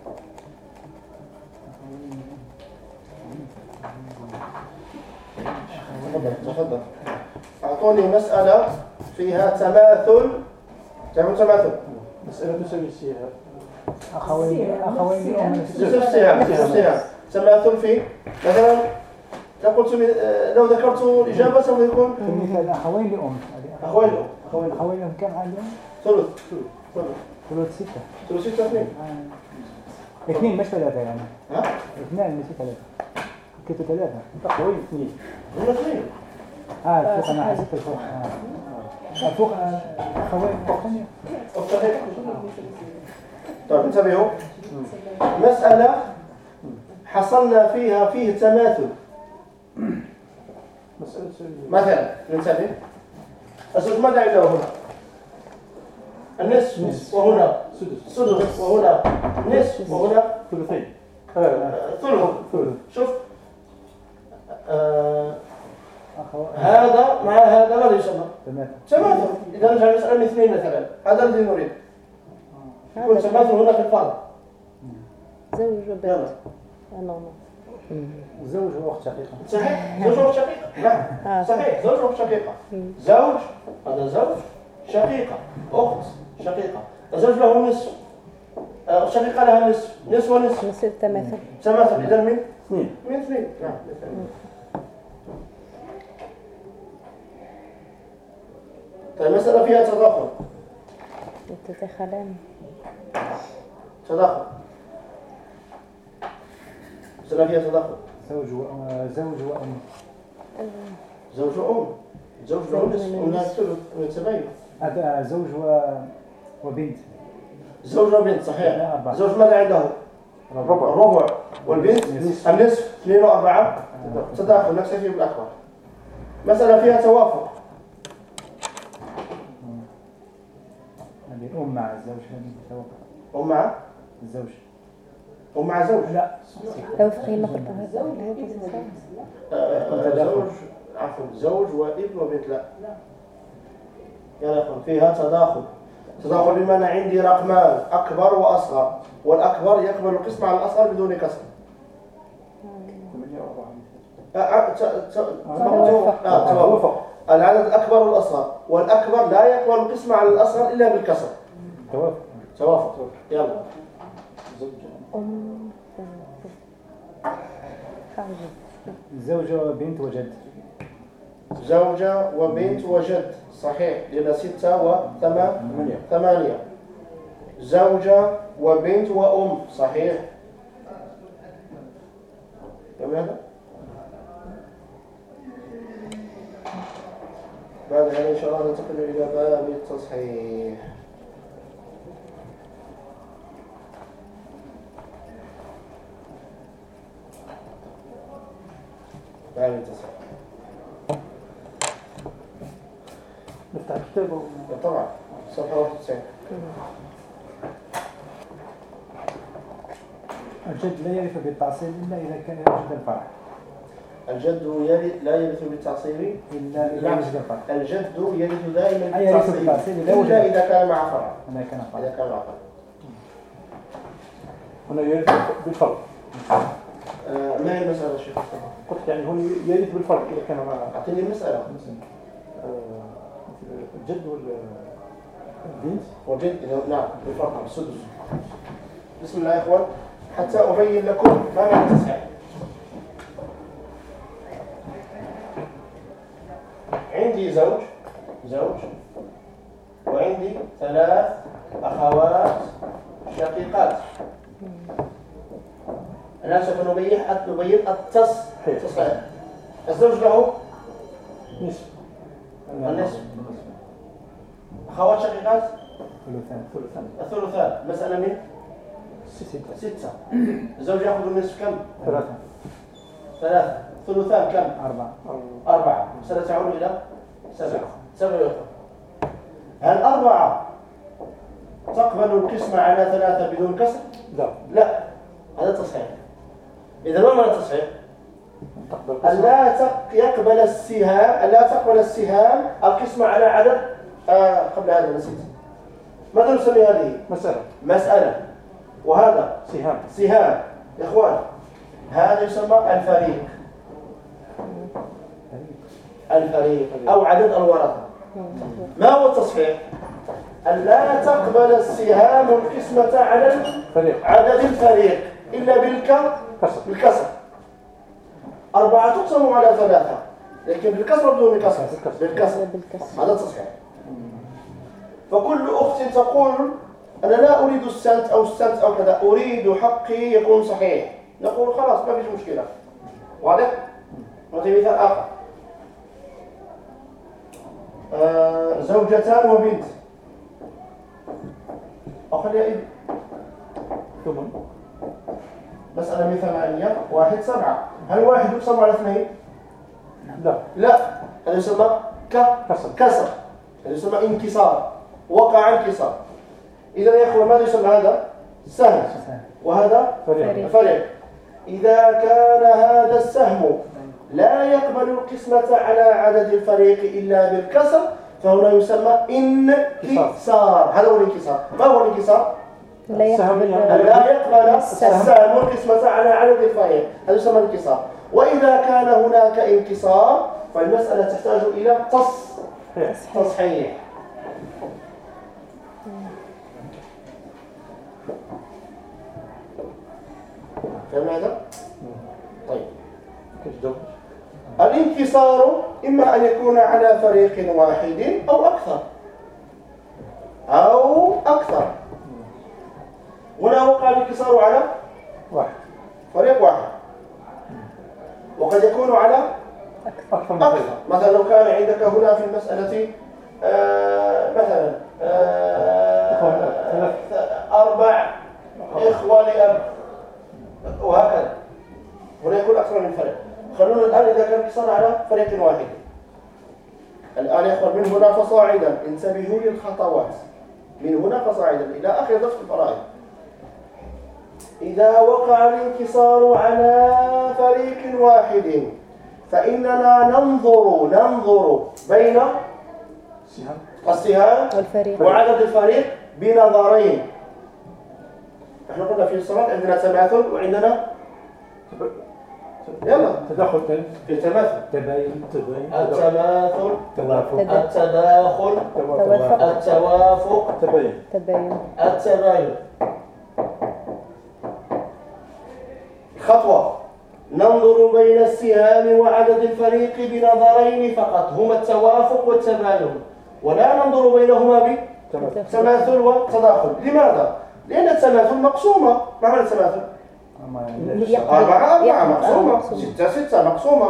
تفضل تفضل. أعطوني مسألة فيها تماثل. تعرفون تماثل. مسألة تساوي السيرة أخوين أخوين لأم نفس السهام نفس السهام تماثل في مثلا لو قلت آه، لو ذكرت الإجابة سوف يكون في المثال أخوين لأم. أخوين الأم أخوين لأم كم عندهم؟ ثلث ثلث ثلث ستة. ثلث ستة اثنين آه. اثنين مش ثلاثة يعني. ها؟ اثنان مش ثلاثة كنت ثلاثة أخوين اثنين هنا اثنين آه فوق أنا حسبت الفوق. آه. فوق آه، أخوين الثانية أخت شقيقة طيب انتبهوا مسألة حصلنا فيها فيه تماثل. مثلا ننتبه. الزوج ماذا عنده هنا؟ النصف وهنا. سدس. سدس وهنا. نصف وهنا. ثلثين. ثلث. ثلث. شوف. آه هذا مع هذا ماذا يسمى؟ تماثل إذا نجعل المسألة اثنين مثلا. هذا الذي نريد. يكون تماثل هنا في الفرض. زوج وبنت آه، زوج وأخت شقيقة. صحيح. زوج وأخت شقيقة. نعم. آه، صحيح. زوج وأخت شقيقة. زوج هذا زوج شقيقة. أخت شقيقة. الزوج له نصف. آه، شقيقة لها نصف. نصف ونصف. نصير تماثل تماثل إذا من؟ اثنين. من اثنين. نعم من اثنين. طيب مسألة فيها تداخل. تداخل. مسألة فيها تداخل زوج. آه، زوج وأم. زوج وأم. زوج له نصف أم لها الثلث من التباين هذا زوج و... وبنت. زوج وبنت صحيح. زوج ماذا عنده؟ الربع الربع والبنت؟ نصف. النصف؟ اثنين وأربعة؟ تداخل. نكتفي بالأكبر. مسألة فيها توافق. هذه الأم مع الزوج هذه توافق ومع الزوج ومع زوج. لا. ما قلتها. آه، زوج. عفوا. زوج وابن وبنت. لا. يا إخوان فيها تداخل. تداخل بمعنى عندي رقمان أكبر وأصغر. والأكبر يقبل القسم على الأصغر بدون كسر. توافق العدد الاكبر والأصغر. والأكبر لا يقبل القسم على الأصغر إلا بالكسر. توافق. توافق. يلا. أم زوجة بنت وجد. زوجة وبنت وجد. صحيح. لأن ستة وثمانية ثمانية. زوجة وبنت وأم. صحيح. كم هذا؟ بعد هذا إن شاء الله ننتقل إلى باب التصحيح. باب التصحيح نفتح الكتاب طبعا صفحة 91 الجد لا يرث بالتعصيب إلا إذا كان يوجد الفرع الجد يرث لا يرث بالتعصيب إلا إذا. وجد الفرع الجد يرث دائما بالتعصيب إلا إذا كان مع فرع هذا كان فرع إذا كان مع فرع هنا يرث بالفرق آه، ما هي المسألة شيخ؟ قلت يعني هون يرث بالفرق إذا كان مع أعطيني المسألة. آه، الجد والبنت. وجد إذا- نعم. بالفرق السدس. بسم الله يا إخوان. حتى أبين لكم ما معنى التصحيح عندي زوج زوج. وعندي ثلاث أخوات شقيقات. الآن سوف نبين نبين التصحيح الزوج له نصف. النصف أخوات شقيقات؟ ثلثان. ثلثان. الثلثان مسألة من؟ ستة. ستة. الزوج يأخذ النصف كم؟ ثلاثة. ثلاثة. ثلثان كم؟ أربعة. أربعة. مسألة تعود إلى سبعة. سبعة هل أربعة تقبل القسمة على ثلاثة بدون كسر؟ لا. لا. هذا تصحيح. إذا ما معنى التصحيح؟ تقبل أن لا تق- يقبل السهام أن لا تقبل السهام القسمة على عدد آه قبل هذا نسيت. ماذا نسمي هذه؟ مسألة. مسألة. وهذا؟ سهام. سهام. يا إخوان هذا يسمى الفريق. الفريق أو عدد الورثة ما هو التصحيح؟ أن لا تقبل السهام القسمة على عدد الفريق. إلا بالك كسر بالكسر. أربعة تقسم على ثلاثة. لكن بالكسر بدون كسر. بالكسر. بالكسر. هذا تصحيح فكل أخت تقول أنا لا أريد السنت أو السنت أو كذا. أريد حقي يكون صحيح. نقول خلاص ما فيش مشكلة. واضح؟ نعطي مثال آخر. آه زوجتان وبنت. أو خليها ابن ثمن مسألة من ثمانية واحد سبعة. هل واحد يقسم على اثنين؟ لا. لا. هذا يسمى ك؟ كسر. كسر. هذا يسمى انكسار؟ وقع انكسار. إذا يا أخوان ماذا يسمى هذا؟ سهم. وهذا؟ فريق. فريق. إذا كان هذا السهم لا يقبل القسمة على عدد الفريق إلا بالكسر فهنا يسمى انكسار. هذا هو الانكسار. ما هو الانكسار؟ لا يقبل لا يقبل السهم. السهم القسمة على عدد الفريق هذا يسمى انكسار وإذا كان هناك انكسار فالمسألة تحتاج إلى تص تصحيح. فهم هذا؟ طيب. الانكسار إما أن يكون على فريق واحد أو أكثر. أو أكثر. هنا وقع الانكسار على واحد. فريق واحد. وقد يكون على أكثر من أكثر مثلا لو كان عندك هنا في المسألة آه، مثلا آه، أربع إخوة لأب. وهكذا. هنا يكون أكثر من فريق. خلونا الآن إذا كان انكسار على فريق واحد. الآن إخوان من هنا فصاعدا. انتبهوا للخطوات. من هنا فصاعدا إلى آخر درس الفرائض إذا وقع الانكسار على فريق واحد فإننا ننظر ننظر بين سهام السهام والفريق وعدد الفريق بنظرين. إحنا قلنا في الصلاة عندنا تماثل وعندنا يلا. تداخل في تماثل. تباين تباين. التماثل. توافق تدا- التداخل توافق التوافق. تباين. تباين. التباين. خطوة. ننظر بين السهام وعدد الفريق بنظرين فقط. هما التوافق والتباين. ولا ننظر بينهما بتماثل وتداخل لماذا؟ لأن التماثل مقسومة. ما معنى التماثل؟ أربعة. أربعة. مقسومة. ستة ستة مقسومة.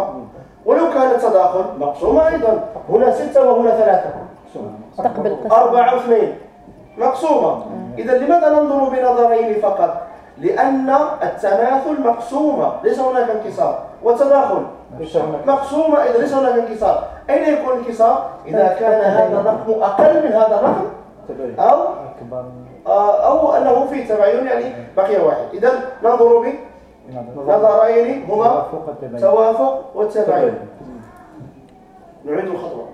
ولو كان التداخل مقسومة أيضا. هنا ستة وهنا ثلاثة. أربعة واثنين مقسومة. إذا لماذا ننظر بنظرين فقط؟ لأن التماثل مقسومة ليس هناك انكسار. والتداخل مقسومة إذا ليس هناك انكسار. أين يكون الانكسار؟ إذا كان هذا الرقم أقل من هذا الرقم أو آه، أو أنه فيه تباين يعني بقي واحد. إذا ننظر بنظرين هما توافق التباين توافق والتباين. نعيد الخطوة.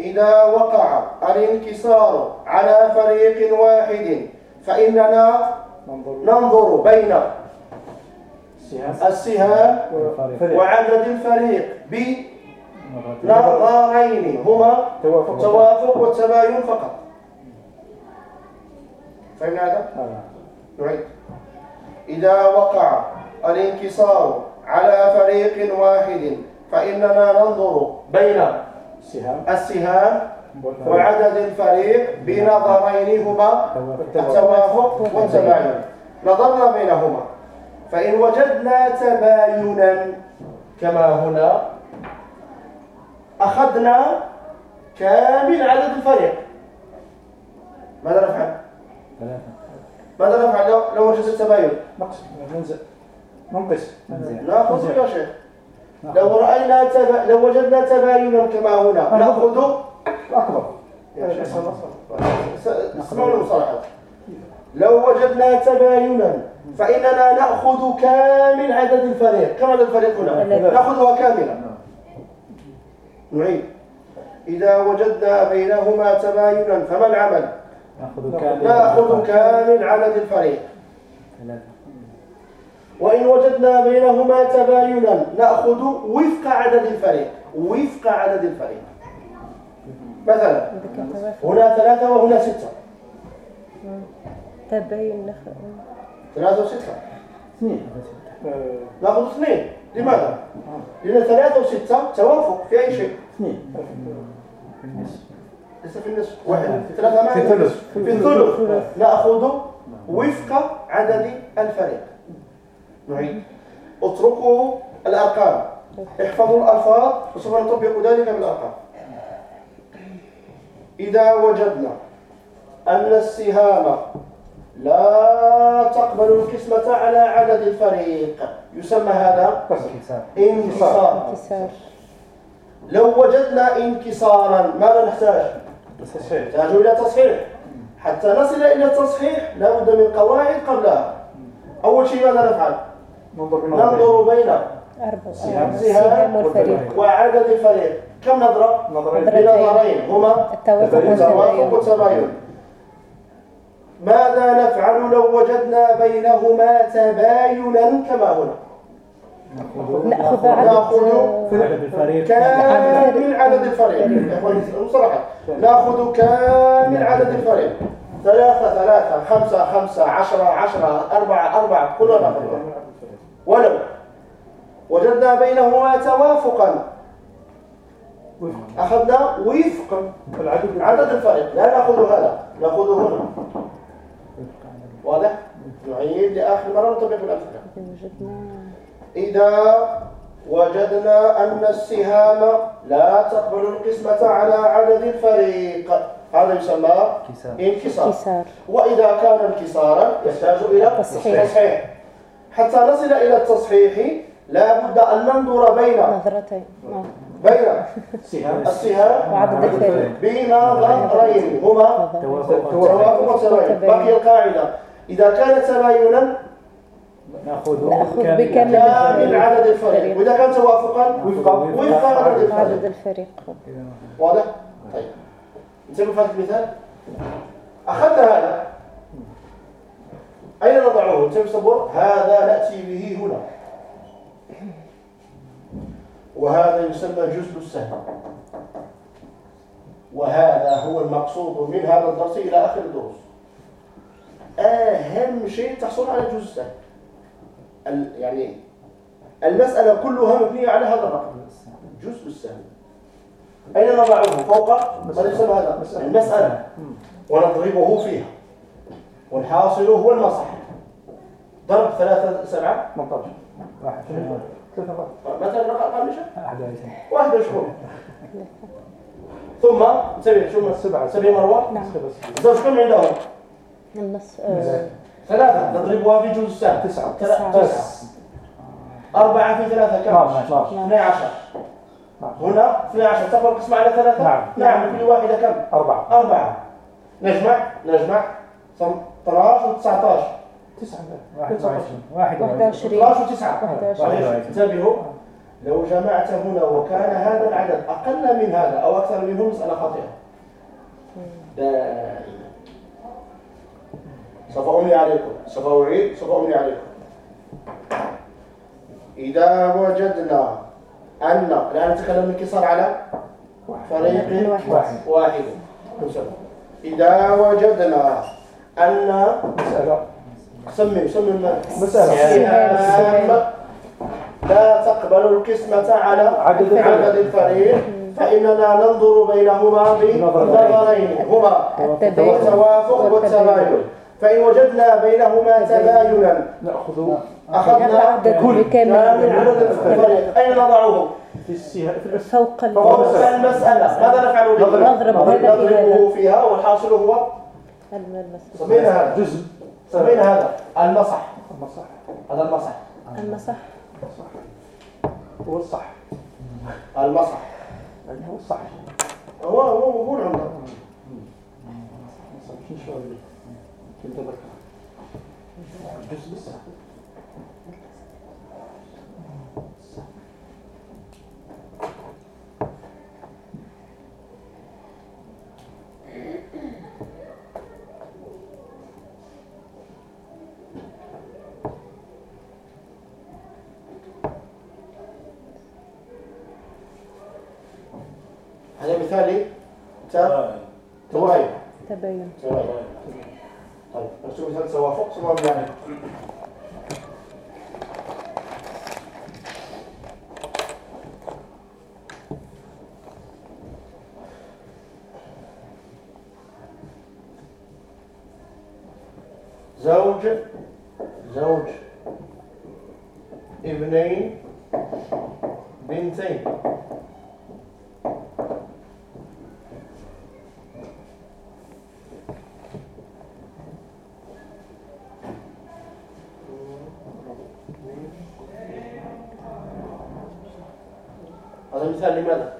إذا وقع الانكسار على فريق واحد فإننا ننظر. بين سهام السهام وعدد الفريق. بنظرين هما توافق. والتباين فقط. فهمنا هذا؟ نعيد. إذا وقع الانكسار على فريق واحد فإننا ننظر بين سهام. السهام وعدد الفريق بنظرين هما التوافق والتباين. نظرنا بينهما. فإن وجدنا تباينا كما هنا أخذنا كامل عدد الفريق. ماذا نفعل؟ ثلاثة ماذا نفعل لو- وجدت التباين؟ نقص. ننزل ننقص نأخذ يا شيخ. لو رأينا تبا... لو وجدنا تباينا كما هنا نأخذ أكبر. يا شيخ س- اسمعوا المصطلحات لو وجدنا تباينا فإننا نأخذ كامل عدد الفريق. كم عدد الفريق هنا؟ نأخذها كاملة. نعيد. إذا وجدنا بينهما تباينا فما العمل؟ نأخذ كامل. نأخذ كامل عدد الفريق. وإن وجدنا بينهما تباينا نأخذ وفق عدد الفريق. وفق عدد الفريق. مثلا. هنا ثلاثة وهنا ستة. تباين نخ- ثلاثة وستة. اثنين. نأخذ اثنين. لماذا؟ لأن ثلاثة وستة توافق في أي شيء. اثنين. في النصف ليس في النصف. واحد. ثلاثة ما في الثلث. في الثلث. نأخذ وفق عدد الفريق. نعيد. اتركوا الأرقام. احفظوا الألفاظ. وسوف نطبق ذلك بالأرقام. إذا وجدنا أن السهام لا تقبل القسمة على عدد الفريق. يسمى هذا انكسار. انكسار. لو وجدنا انكسارا ماذا نحتاج؟ تصحيح. نحتاج إلى تصحيح. حتى نصل إلى التصحيح لا بد من قواعد قبلها. أول شيء ماذا نفعل؟ ننظر بين سهام. وعدد الفريق. كم نظرة؟ نظرين بنظرين هما التوافق التوافق والتباين ماذا نفعل لو وجدنا بينهما تباينا كما هنا؟ نأخذ نأخذ عدد. الفريق. كامل عدد الفريق. مصطلحات نأخذ كامل عدد الفريق. ثلاثة ثلاثة خمسة خمسة عشرة عشرة أربعة أربعة. كلنا ناخذها ولو وجدنا بينهما توافقا أخذنا وفق العدد عدد الفريق لا ناخذ هذا. ناخذ هنا. واضح؟ نعيد لآخر مرة نطبق الأمثلة إذا وجدنا أن السهام لا تقبل القسمة على عدد الفريق. هذا يسمى انكسار. انكسار وإذا كان انكسارا يحتاج إلى تصحيح. تصحيح. حتى نصل إلى التصحيح لا بد أن ننظر بين نظرتين. آه. بين سهام السهام وعدد الفريق بنظرين هما. توافق وتباين بقي القاعدة. إذا كان تباينا نأخذ بكامل كامل عدد الفريق. وإذا كان توافقا وفق وفق عدد الفريق. الفريق. واضح؟ طيب. انتبهوا في هذا المثال أخذنا هذا. أين نضعه؟ انتبهوا صبور. هذا نأتي به هنا. وهذا يسمى جزء السهم. وهذا هو المقصود من هذا الدرس إلى آخر الدروس أهم شيء تحصل على جزء السهم. ال- يعني المسألة كلها مبنية على هذا الرقم. جزء السهم. أين نضعه؟ فوق؟ ما يسمى هذا. المسألة. ونضربه فيها. والحاصل هو المصح. ضرب ثلاثة سبعة. 18 واحد. مثلا رقم خامسة أحد وعشرين واحد وعشرون ثم انتبه شو سبعة سبعة مروة نعم زوج كم عندهم؟ النص ثلاثة نضربها في جزء السهم تسعة تسعة. أربعة في ثلاثة كم؟ 12 اثني عشر هنا اثني عشر تقبل القسمة على ثلاثة؟ نعم. نعم كل واحدة كم؟ أربعة أربعة نجمع نجمع ثم 12 و 19 تسعة. واحد وعشرين واحد واحد وعشرين وعشرين 12 و 9 واحد وعشرين واحد. انتبهوا لو جمعت هنا وكان هذا العدد أقل من هذا أو أكثر منه مسألة خاطئة. دائما. سوف أملي عليكم. سوف أعيد سوف أملي عليكم. إذا وجدنا أن الآن نتكلم انكسار على فريق واحد. واحد. إذا وجدنا أن مسألة سمي سمي مسألة. السهام لا تقبل القسمة على عدد عدد الفريق. فإننا ننظر بينهما بنظرين هما التباين. التوافق والتباين. فإن وجدنا بينهما تباينا. نأخذ أخذنا عدد كامل عدد الفريق. أين نضعه؟ في فوق ال- فوق المسألة ماذا نفعل به؟ نضرب. نضربه فيها. والحاصل هو هذا جزء. سمينا هذا المصح المصح هذا المصح المسح هو الصح المصح يعني هو الصح هو هو هو العمدة شو شو هذا كنت أذكر جزء الصح تا تباين. تباين. طيب نكتب مثال توافق ثم يعني زوج زوج ابنين بنتين هذا مثال لماذا؟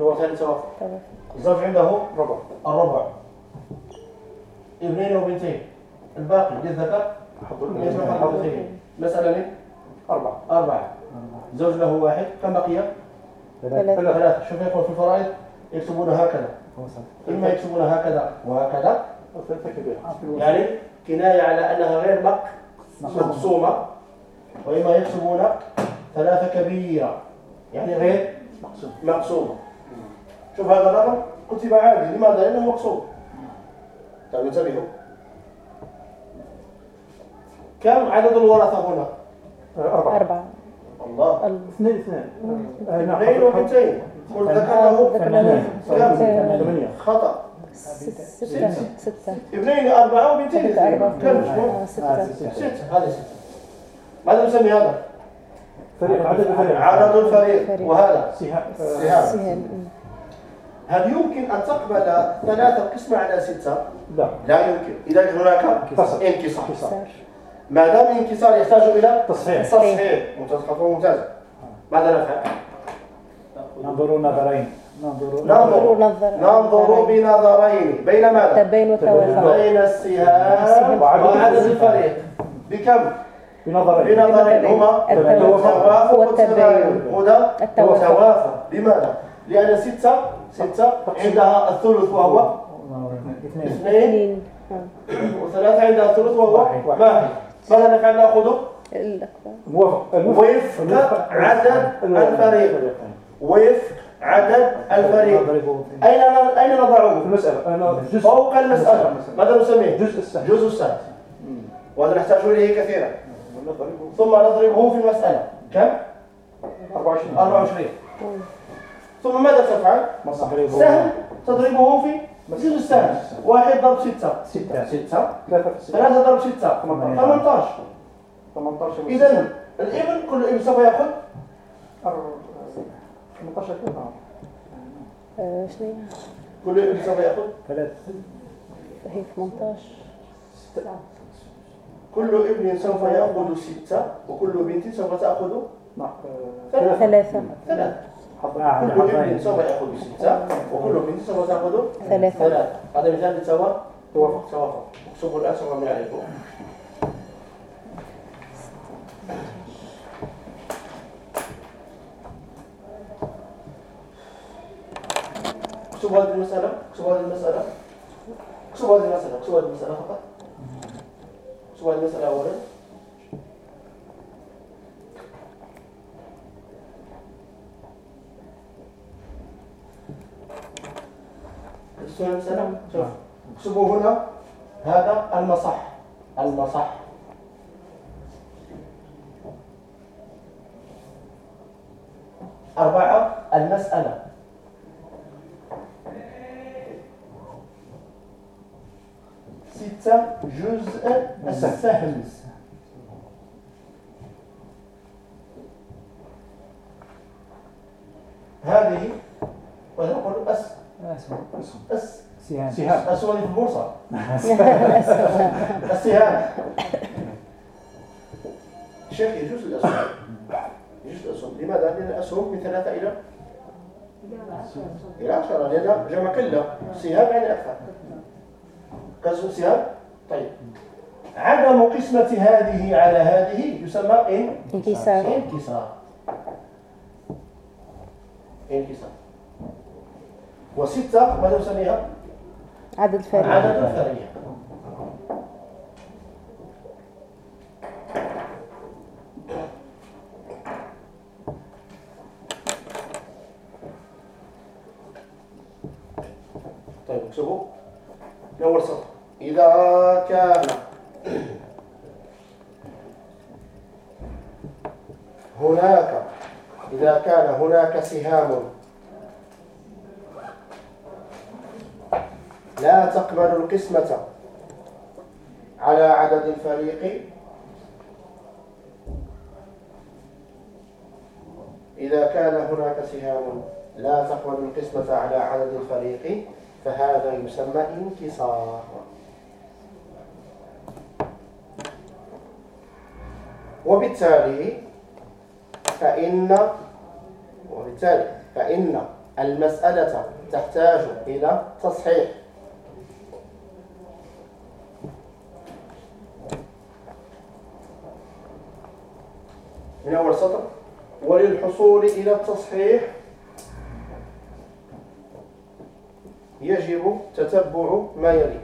هو مثال التوافق توافق. الزوج عنده ربع الربع ابنين وبنتين الباقي للذكر مثل حظ الأنثيين مسألة لي أربعة أربعة زوج له واحد كم بقي؟ ثلاثة ثلاثة شوف يقول في الفرائض يكتبون هكذا إما يكتبون هكذا وهكذا ثلاثة كبيرة يعني كناية على أنها غير مق مقسومة وإما يكتبون ثلاثة كبيرة يعني غير مقسوم مقسومة شوف هذا الرقم كتب عادي لماذا؟ لأنه مقسوم طيب انتبهوا كم عدد الورثة هنا؟ أربعة. أربعة. الله. ال- اثنين اثنين. آه، نعم. اثنين وبنتين كل ذكر له؟ ثمانية. خطأ. ست- ستة. ستة. اثنين أربعة وبنتين ستة كم؟ شنو؟ آه، ستة. ست هذه ست ماذا نسمي هذا؟ فريق عدد الفريق. عدد الفريق. فريق. وهذا؟ سهام آه، سهام. هل يمكن أن تقبل ثلاثة قسمة على ستة؟ لا. لا يمكن. إذا هناك انكسار. ما دام الانكسار يحتاج إلى تصحيح تصحيح ممتاز خطوه ممتازه ماذا؟ نفعل؟ ننظر نظرين ننظر ننظر بنظرين بين ماذا؟ تبين وتوافق بين السهام وعدد الفريق بكم؟ بنظرين بنظرين هما. التوافق والتباين هدى التوافق. لماذا؟ لأن ستة ستة. عندها الثلث وهو. اثنين. وثلاثة عندها الثلث وهو. واحد. ماذا نفعل نأخذ؟ الأكبر موافق وفق عدد الفريق. وفق عدد الفريق. في أين أين نضعه؟ المسألة. أنا جزء. فوق المسألة. ماذا نسميه؟ جزء السهم. جزء السهم. وهذا نحتاج إليه كثيرا. ثم نضربه في المسألة. كم؟ 24 24 ثم ماذا تفعل؟ سهم تضربه في جزء السهم واحد ضرب ستة. ستة. ستة. ثلاثة في ستة. ثلاثة ضرب ستة. 18 18 إذا الإبن كل إبن سوف يأخذ؟ 18 كم؟ آه، شنو هي؟ كل إبن سوف يأخذ؟ ثلاثة. هي 18 كل إبن سوف يأخذ ستة وكل بنت سوف تأخذ؟ نعم. ثلاثة. ثلاثة. ثلاثة. كل ابن سوف يأخذ ستة وكل بنت سوف تأخذ ثلاثة. ثلاثة. هذا مثال للتوافق توافق توافق. اكتبوا الآن سوف نعرفه اكتبوا هذه المسألة اكتبوا هذه المسألة. اكتبوا هذه المسألة اكتبوا هذه المسألة فقط. اكتبوا هذه المسألة أولا. السؤال المسألة شوف اكتبوا هنا هذا المصح. المصح. أربعة المسألة. ستة جزء السهم. هذه ونقول أس اسهم أس سهام سهام أسهم في البورصة. السهام شيخ يجوز الأسهم. يجوز الأسهم. لماذا؟ لأن الأسهم من ثلاثة إلى إلى عشرة. لأن جمع كلة. سهام يعني أكثر. كسر سهام طيب. عدم قسمة هذه على هذه يسمى انكسار. إنكسار. إنكسار. وستة ماذا نسميها؟ عدد الفريق عدد الفريق طيب اكتبوا. من أول سطر إذا كان هناك إذا كان هناك سهام لا تقبل القسمة. على عدد الفريق. إذا كان هناك سهام لا تقبل القسمة على عدد الفريق فهذا يسمى انكسار. وبالتالي فإن وبالتالي فإن المسألة تحتاج إلى تصحيح. من أول سطر وللحصول إلى التصحيح يجب تتبع ما يلي.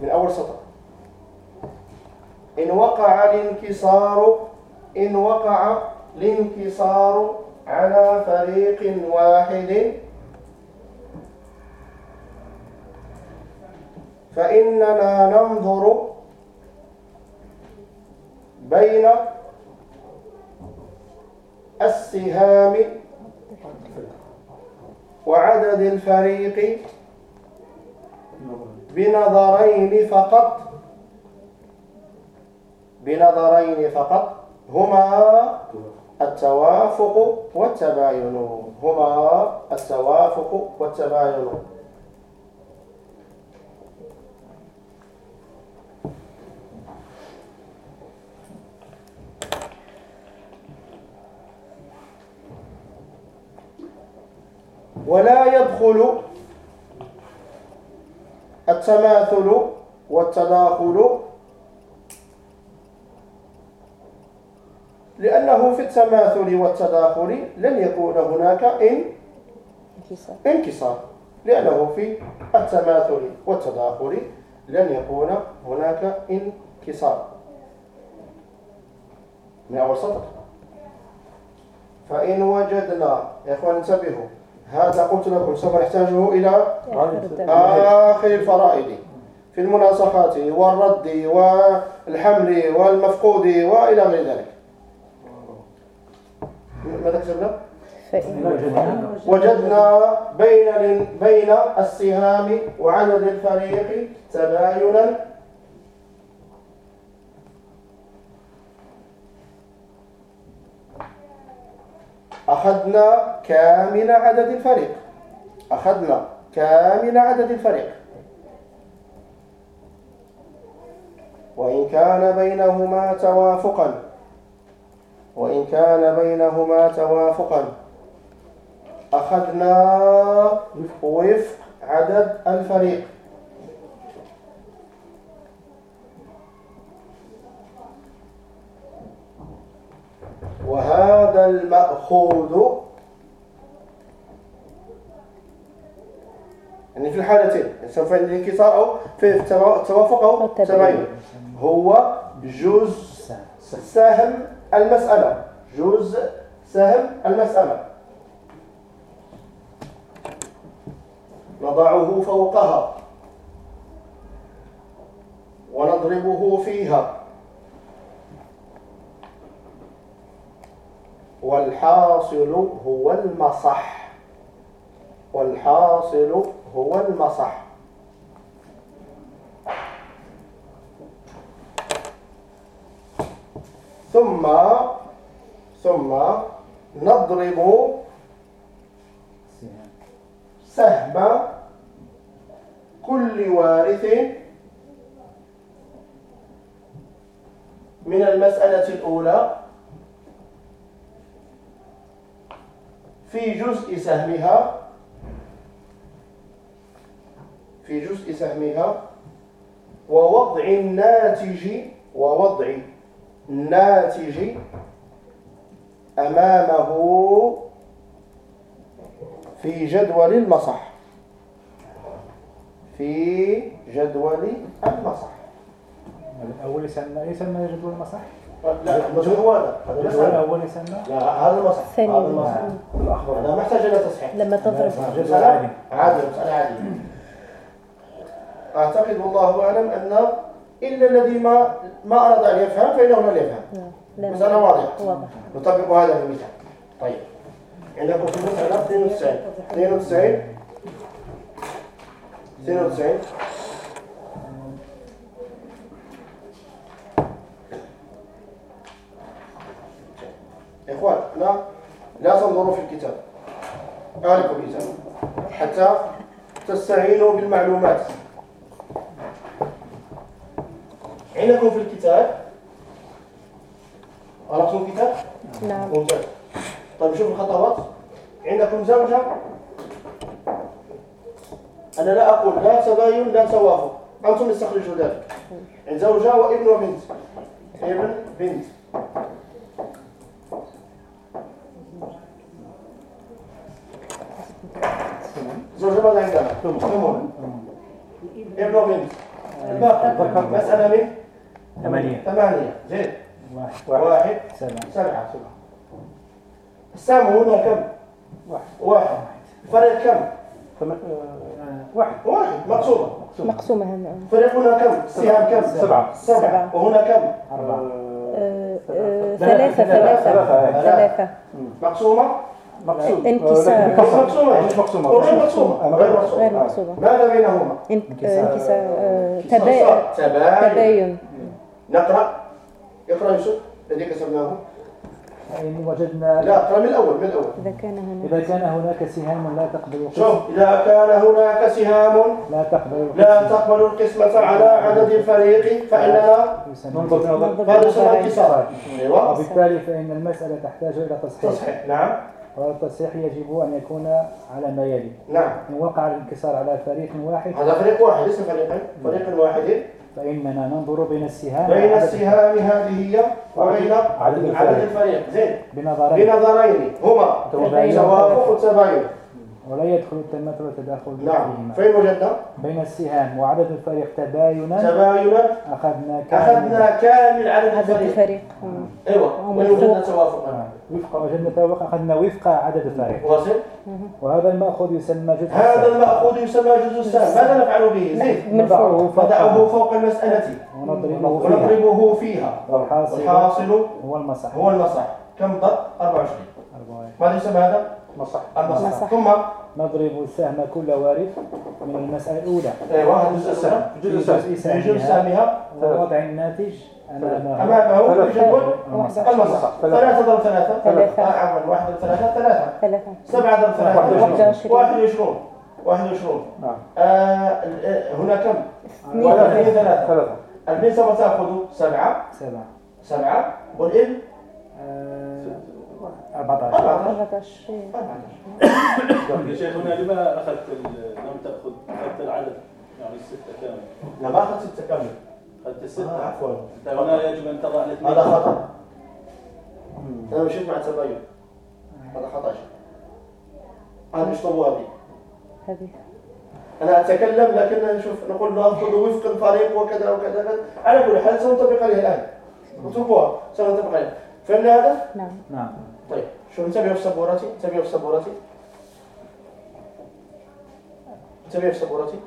من أول سطر. إن وقع الانكسار إن وقع الانكسار على فريق واحد فإننا ننظر بين السهام وعدد الفريق بنظرين فقط بنظرين فقط. هما التوافق والتباين. هما التوافق والتباين. ولا يدخل التماثل والتداخل لأنه في التماثل والتداخل لن يكون هناك إن انكسار. لأنه في التماثل والتداخل لن يكون هناك انكسار. من أول سطر. فإن وجدنا يا إخوان انتبهوا هذا قلت لكم سوف نحتاجه إلى آخر الفرائض في المناسخات والرد والحمل والمفقود وإلى غير ذلك ماذا كتبنا؟ وجدنا بين بين السهام وعدد الفريق تباينا أخذنا كامل عدد الفريق. أخذنا كامل عدد الفريق. وإن كان بينهما توافقا. وإن كان بينهما توافقا. أخذنا وفق عدد الفريق. وهذا المأخوذ يعني في الحالتين سواء في الانكسار أو في التوا- التوافق أو. التباين هو جزء سهم المسألة. جزء سهم المسألة. نضعه فوقها. ونضربه فيها. والحاصل هو المصح. والحاصل هو المصح. ثم ثم نضرب سهم كل وارث من المسألة الأولى. في جزء سهمها في جزء سهمها ووضع الناتج ووضع الناتج أمامه في جدول المصح. في جدول المصح. الأول يسمى يسمى جدول المصح؟ لا المجهول هو هذا. هذا مسألة. الأول يسمى لا هذا المصح الثاني هذا المصح الأخضر هذا محتاج إلى تصحيح. لما تضرب. عادي. عادي. مسألة عادية. أعتقد والله أعلم أن إلا الذي ما ما أراد أن يفهم يفهم. لا مسألة واضحة. واضح نطبق هذا في المثال طيب. عندكم في المسألة 92 92 92 إخوان لا لا تنظروا في الكتاب. أعرفوا الكتاب حتى تستعينوا بالمعلومات. عندكم في الكتاب؟ عرفتم الكتاب؟ نعم. ممتاز. طيب شوف الخطوات. عندكم زوجة؟ أنا لا أقول لا تباين لا توافق. أنتم استخرجوا ذلك. زوجة وابن وبنت. ابن بنت. زوجة ماذا عندنا؟ ثمن ابن وبنت الباقي مسألة من؟ ثمانية. ثمانية. زين. واحد. واحد. سبعة. سبعة. السهم هنا كم؟ واحد. واحد. الفريق كم؟ آه، واحد. واحد. مقسومة. مقسومة. هنا. الفريق هنا كم؟ السهام كم؟ سبعة. سبعة. وهنا كم؟ أربعة. آه، آه،. ثلاثة. ثلاثة ثلاثة. مقسومة؟ مقسوم انكسار. مش مقسومة مش مقسومة غير مقسومة غير مقسومة مقسومة ماذا بينهما؟ آه، انكسار. آه، تباين. تباين. تباين. نقرأ. اقرأ يوسف. الذي كسبناه. فإن وجدنا. لا اقرأ من الأول من الأول. إذا كان هنا إذا كان هناك سهام لا تقبل القسم. شوف إذا كان هناك سهام لا تقبل لا تقبل القسمة على عدد الفريق فإننا ننظر ننظر هذا اسمه بالنظرين. انكسار أيوة. وبالتالي فإن المسألة تحتاج إلى تصحيح. تصحيح. نعم. والتصحيح يجب أن يكون على ما يلي. نعم. إن وقع الانكسار على فريق واحد هذا فريق واحد ليس فريقين فريق واحد. فإننا ننظر بين السهام بين السهام هذه هي وبين عدد الفريق. عدد الفريق. زين. بنظرين. بنظرين. هما. توافق وتباين ولا يدخل التماثل والتداخل نعم. فين وجدنا بين السهام وعدد الفريق تباينا. تباينا. أخذنا كامل. أخذنا كامل عدد عدد الفريق. الفريق. أيوة. وجدنا. توافقا. آه. وفق وجدنا توافق أخذنا وفق عدد الفريق. واصل؟ وهذا المأخذ يسمى جزء هذا. المأخوذ يسمى جزء السهم. ماذا نفعل به؟ زين. من فوق نضعه فوق. نضعه فوق المسألة. ونضربه فيها. ونضربه فيها. والحاصل هو المسح هو المصح. كم ضرب 24 أربعة. ماذا يسمى هذا؟ مصح. المصح. المصح. ثم نضرب السهم كل وارث من المسألة الأولى. أيوه هذا الجزء السهم جزء جزء في سهمها. جزء سهمها. ووضع الناتج أمامه. المسح. المصح. ثلاثة. ضرب ثلاثة. ثلاثة. آه، عفوا. واحد ضرب ثلاثة ثلاثة. ثلاثة. سبعة ضرب ثلاثة. واحد وعشرون واحد وعشرون نعم. آه، هنا كم؟ اثنين. ثلاثة. البنت سوف تأخذ سبعة. سبعة. سبعة. والابن 14 أربعة 14 يا شيخ هنا لما أخذت ال- لم تأخذ أخذت العدد؟ يعني الستة كامل. لا ما أخذت ستة كاملة أخذت آه، السته عفوا. انت هنا يجب أن تضع الاثنين. هذا خطأ. أنا مشيت مع التباين. هذا شيء هذا مش طوالي. هذه. أنا أتكلم لكن نشوف نقول نأخذ وفق الفريق وكذا وكذا وكذا. على كل حال سنطبق عليه الآن. أتركوها. سنطبق عليه. فهمنا هذا؟ نعم. نعم. طيب شو نتابع في سبورتي نتابع في سبورتي نتابع في سبورتي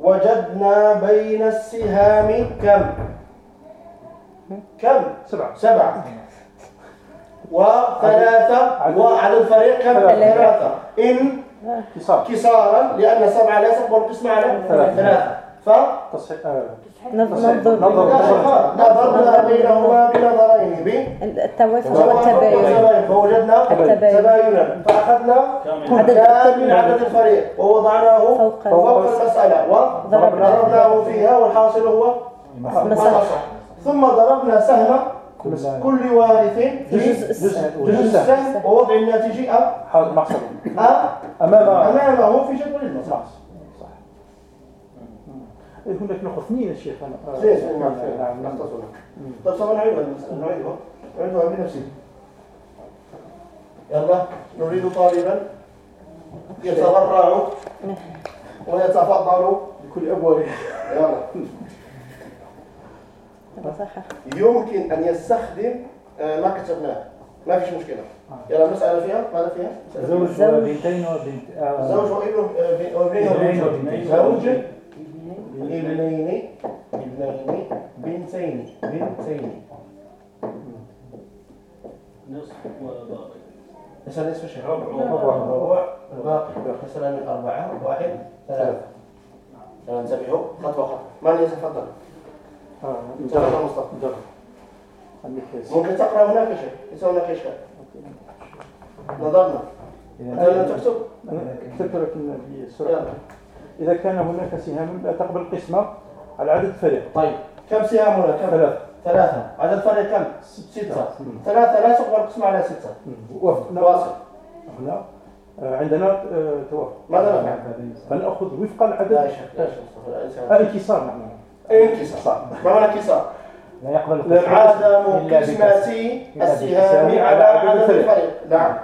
وجدنا بين السهام كم؟ كم؟ سبعة. سبعة. وثلاثة. وعدد الفريق كم؟ ثلاثة. إن كسار. كسارا لأن سبعة لا تقبل القسمة على ثلاثة. ثلاثة. ف؟ تصحيح آه، ننظر نظر. نظرنا بينهما بنظرين. ب التوافق توافق والتباين. فوجدنا التباين. تباينا. فأخذنا كامل. عدد الفريق. ووضعناه فوق فوق المسألة. ضربناه وضربناه فيها. والحاصل هو مسح. ثم ضربنا سهم كل وارث في جزء السهم. ووضع الناتج أ حال محصل أ أمام أمامه في جدول المصح صح إيه، هناك نقطة اثنين يا شيخ أنا آه، زين زين نعم نعم نعم نختصر طيب سوف نعيدها نعيدها نعيدها بنفسي يلا نريد طالبا يتبرع ويتفضل بكل أبوابه يلا. يمكن أن يستخدم آه، ما كتبناه. ما فيش مشكلة. يلا مسألة فيها؟ ماذا فيها؟ زوج. وبنتين وبنت آه، زوج وابن آه، وابنين ابنين وبنتين. وبنتين. زوج. ابنين ابنين بنتين بنتين. نصف وباقي. مثلا نصف شيء ربع. ربع. الباقي مثلا أربعة. واحد. ثلاثة. انتبهوا خطوة خطوة من يتفضل؟ تفضل مصطفى ممكن تقرأ هناك شيء ليس هناك إشكال نظرنا. لم تكتب؟ أنا كتبت لكن بسرعة إذا كان هناك سهام لا تقبل قسمة على عدد فريق. طيب كم سهام هنا؟ كم؟ ثلاثة. ثلاثة. عدد فريق كم؟ ستة. ثلاثة لا تقبل قسمة على ستة. وافقنا واصل. هنا آه، عندنا آه، توافق. ماذا نفعل؟ فنأخذ وفق لا العدد؟ شك لا شك لا إنسان آه، انكسار نعم. انكسار. ما معنى انكسار؟ لا يقبل عدم قسمة. السهام على عدد الفريق. نعم.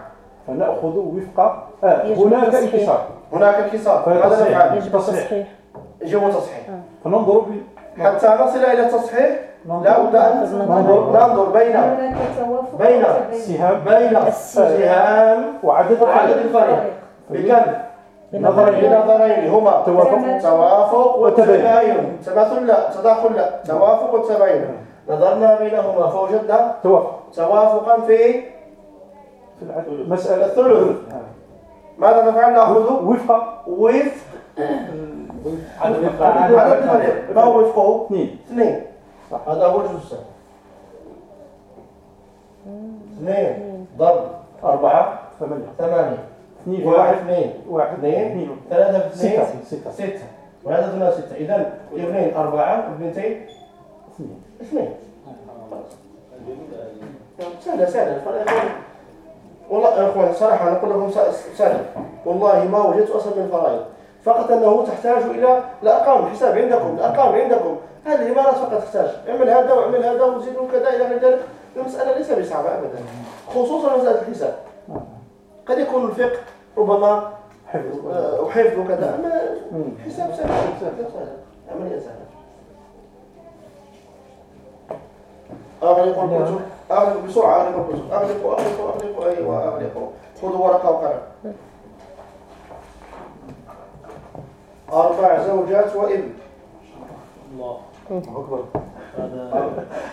فنأخذ وفق آه، هناك. انكسار. هناك ماذا تصحيح. نفعل؟ يجب تصحيح. التصحيح يجب تصحيح. فننظر ب... حتى نصل إلى التصحيح لا بد أن ننظر. ننظر. بين هناك توافق بين. السهام بين السهام. وعدد وعدد الفريق. بكم؟ بنظرين. بنظرين. هما توافق. توافق وتباين. تماثل لا تداخل لا. توافق وتباين. نظرنا بينهما فوجدنا توافق. توافقا في في العدد مسألة. الثلث. ماذا نفعل ناخذ وفق. وفق. عدد الفريق ما هو وفقه؟ اثنين. اثنين. هذا هو جزء السهم اثنين. ضرب. أربعة. ثمانية. ثمانية. اثنين. واحد. اثنين. واحد. اثنين. ثلاثة. في اثنين. ستة. ستة. ستة. وعددنا ستة إذا اثنين أربعة. اثنتين اثنين. اثنين. سهلة سهلة. الفرق والله يا إخوان صراحة نقول لكم سالم والله ما وجدت أصلا من الفرائض فقط أنه تحتاج إلى الأرقام الحساب عندكم الأرقام عندكم. هذه العبارات فقط تحتاج. اعمل هذا واعمل هذا وزيد كذا إلى غير ذلك. المسألة ليس بصعبة ابدا خصوصا مسألة الحساب. قد يكون الفقه ربما حفظ آه، وحفظ وكذا أما حساب سهل سهل عمليه سهلة. اغلقوا الكتب اغلقوا بسرعة اغلقوا الكتب اغلقوا اغلقوا اغلقوا أيوه اغلقوا خذوا ورقة وقلم. أربع زوجات وإبن. الله. أكبر. هذا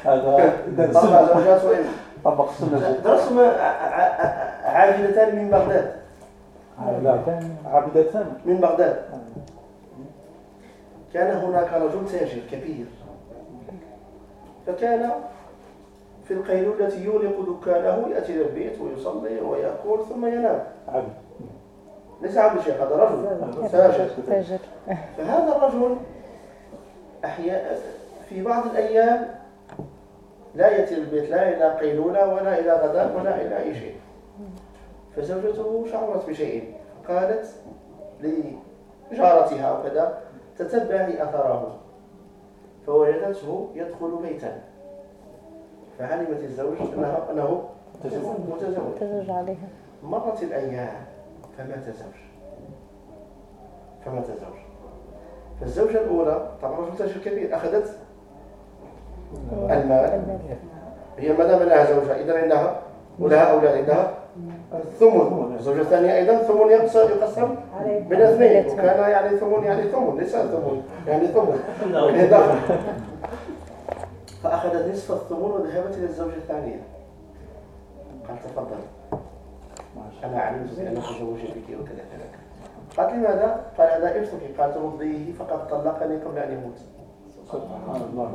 هذا درس أربع زوجات وإبن. طبق السنة درسهم عاجلتان من بغداد. عابدتان. من بغداد. كان هناك رجل تاجر كبير. فكان في القيلولة يغلق دكانه يأتي إلى البيت ويصلي ويأكل ثم ينام. عبد. ليس عبد الشيخ هذا رجل. تاجر. فهذا الرجل أحياء في بعض الأيام لا يأتي البيت لا إلى قيلولة ولا إلى غداء ولا إلى أي شيء. فزوجته شعرت بشيء قالت لجارتها وكذا تتبعي أثره. فوجدته يدخل بيتا. فعلمت الزوج أنه, أنه متزوج. تزوج عليها. مرت الأيام فمات زوج فمات زوج فالزوجة الأولى طبعا رجل تاجر كبير أخذت المال. هي ما دام لها زوجة إذا عندها ولها أولاد عندها الثمن الزوجة الثانية أيضا ثمن يقسم يقسم بين اثنين. وكان يعني ثمن يعني ثمن ليس ثمن يعني ثمن. يعني دخل فأخذت نصف الثمن وذهبت إلى الزوجة الثانية. قال تفضل. أنا علمت بأنك زوجي بك وكذا كذا قالت لماذا؟ قال هذا إرثك قالت رضيه فقد طلقني قبل أن يموت. سبحان الله.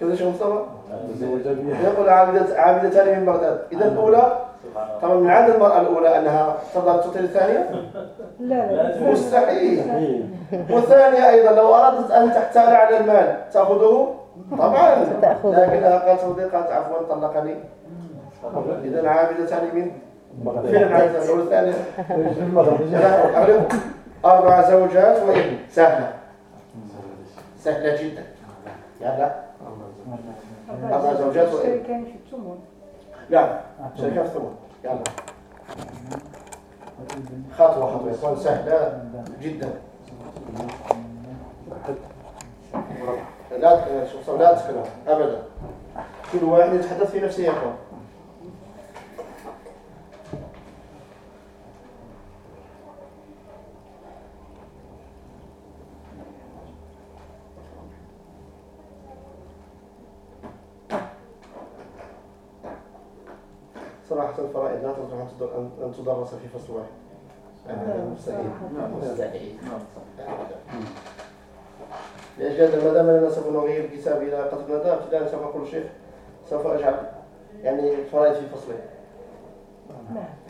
شوف شو مصطفى؟ يقول عابدة عابدتان من بغداد. إذا الأولى طبعا من عند المرأة الأولى أنها ترضى أن تطيل الثانية؟ لا لا. مستحيل. والثانية أيضا لو أردت أن تحتال على المال تأخذه؟ طبعا. لكنها قالت رضي قالت عفوا طلقني. إذا عابدتان من فين لا، أغلب أربع زوجات وابن. سهلة. سهلة جدا. يلا. أربع زوجات وابن. كان في نعم شركات ثمن يلا. خطوة خطوة. يا إخوان سهلة جدا. لا لا تتكلم أبدا. كل واحد يتحدث في نفسه إخوان صراحة الفرائض لا تصلح أن تدر- أن- أن تدرس في فصل واحد. مستحيل مستحيل لأجل هذا ما دام أننا سوف نغير الكتاب إلى قتل ندى ابتداء سوف أقول الشيخ سوف أجعل. يعني الفرائض في فصلين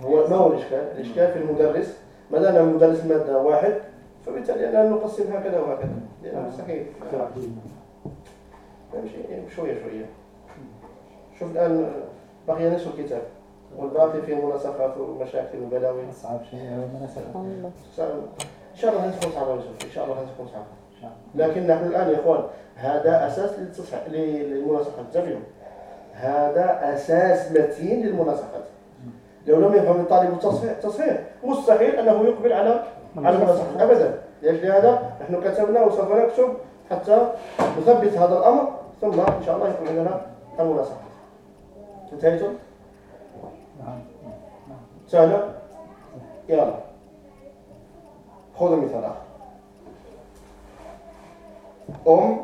هو ما هو الإشكال؟ الإشكال في المدرس ما دام مدرس المادة واحد فبالتالي أنا نقسم هكذا وهكذا. لأنه مستحيل نمشي شوية شوية. شوف الآن بقي نصف الكتاب. والباقي فيه مناسخات ومشاكل وبلاوي. أصعب شيء الله. إن شاء الله هتكون صعبة يا يوسف إن شاء الله هتكون صعبة. لكن نحن الآن يا إخوان هذا للتصح- للمناسخات انتبهوا هذا أساس متين للمناسخات لو لم يفهم الطالب التصحيح تصحيح مستحيل أنه يقبل على على المناسخات ابدا. لاجل هذا نحن كتبنا وسوف نكتب حتى نثبت هذا الأمر ثم إن شاء الله يكون عندنا المناسخات انتهيتم؟ سهلة؟ يلا. خذوا مثال آخر. أم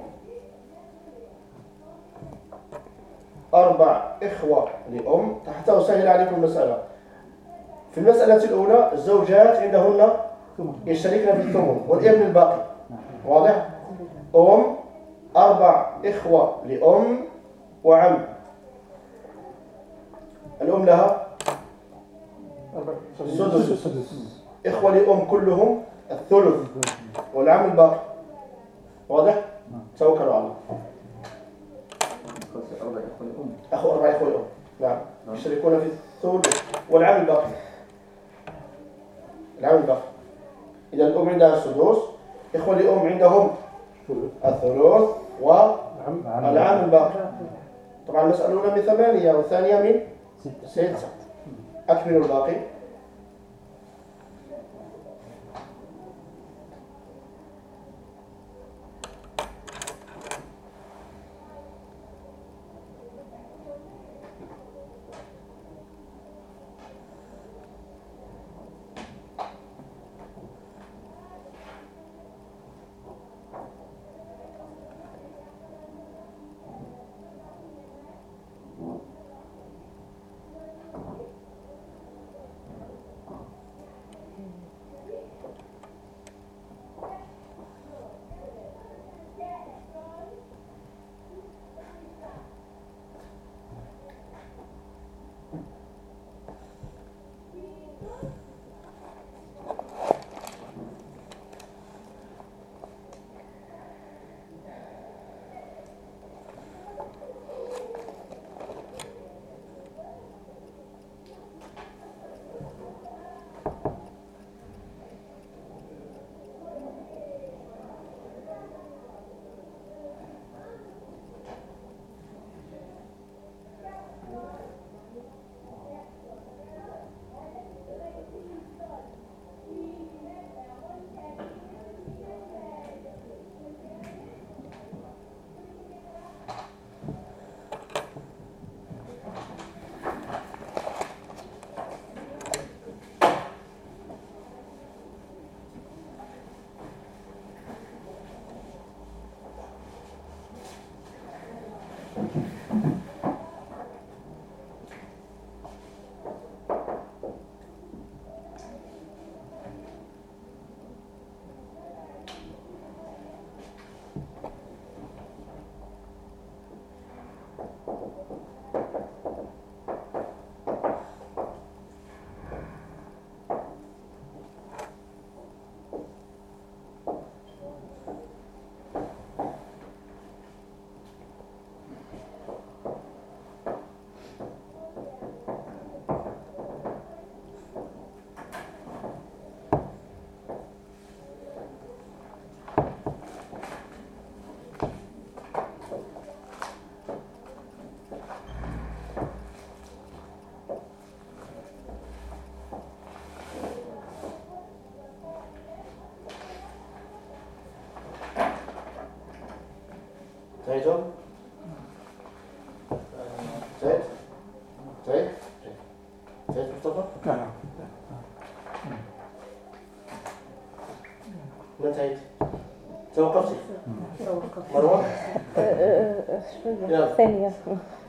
أربع إخوة لأم حتى أسهل عليكم المسألة. في المسألة الأولى الزوجات عندهن يشتركن في الثمن والإبن الباقي. واضح؟ أم أربع إخوة لأم وعم. الأم لها سدس. إخوة لأم كلهم الثلث والعم الباقي. واضح؟ توكلوا على الله الأم أخو أربع إخوة لأم نعم. يشتركون في الثلث والعام الباقي. العام الباقي. إذا الأم عندها السدس إخوة الأم عندهم الثلث والعام الباقي. طبعا المسألة الأولى من ثمانية والثانية من ستة. أكملوا الباقي.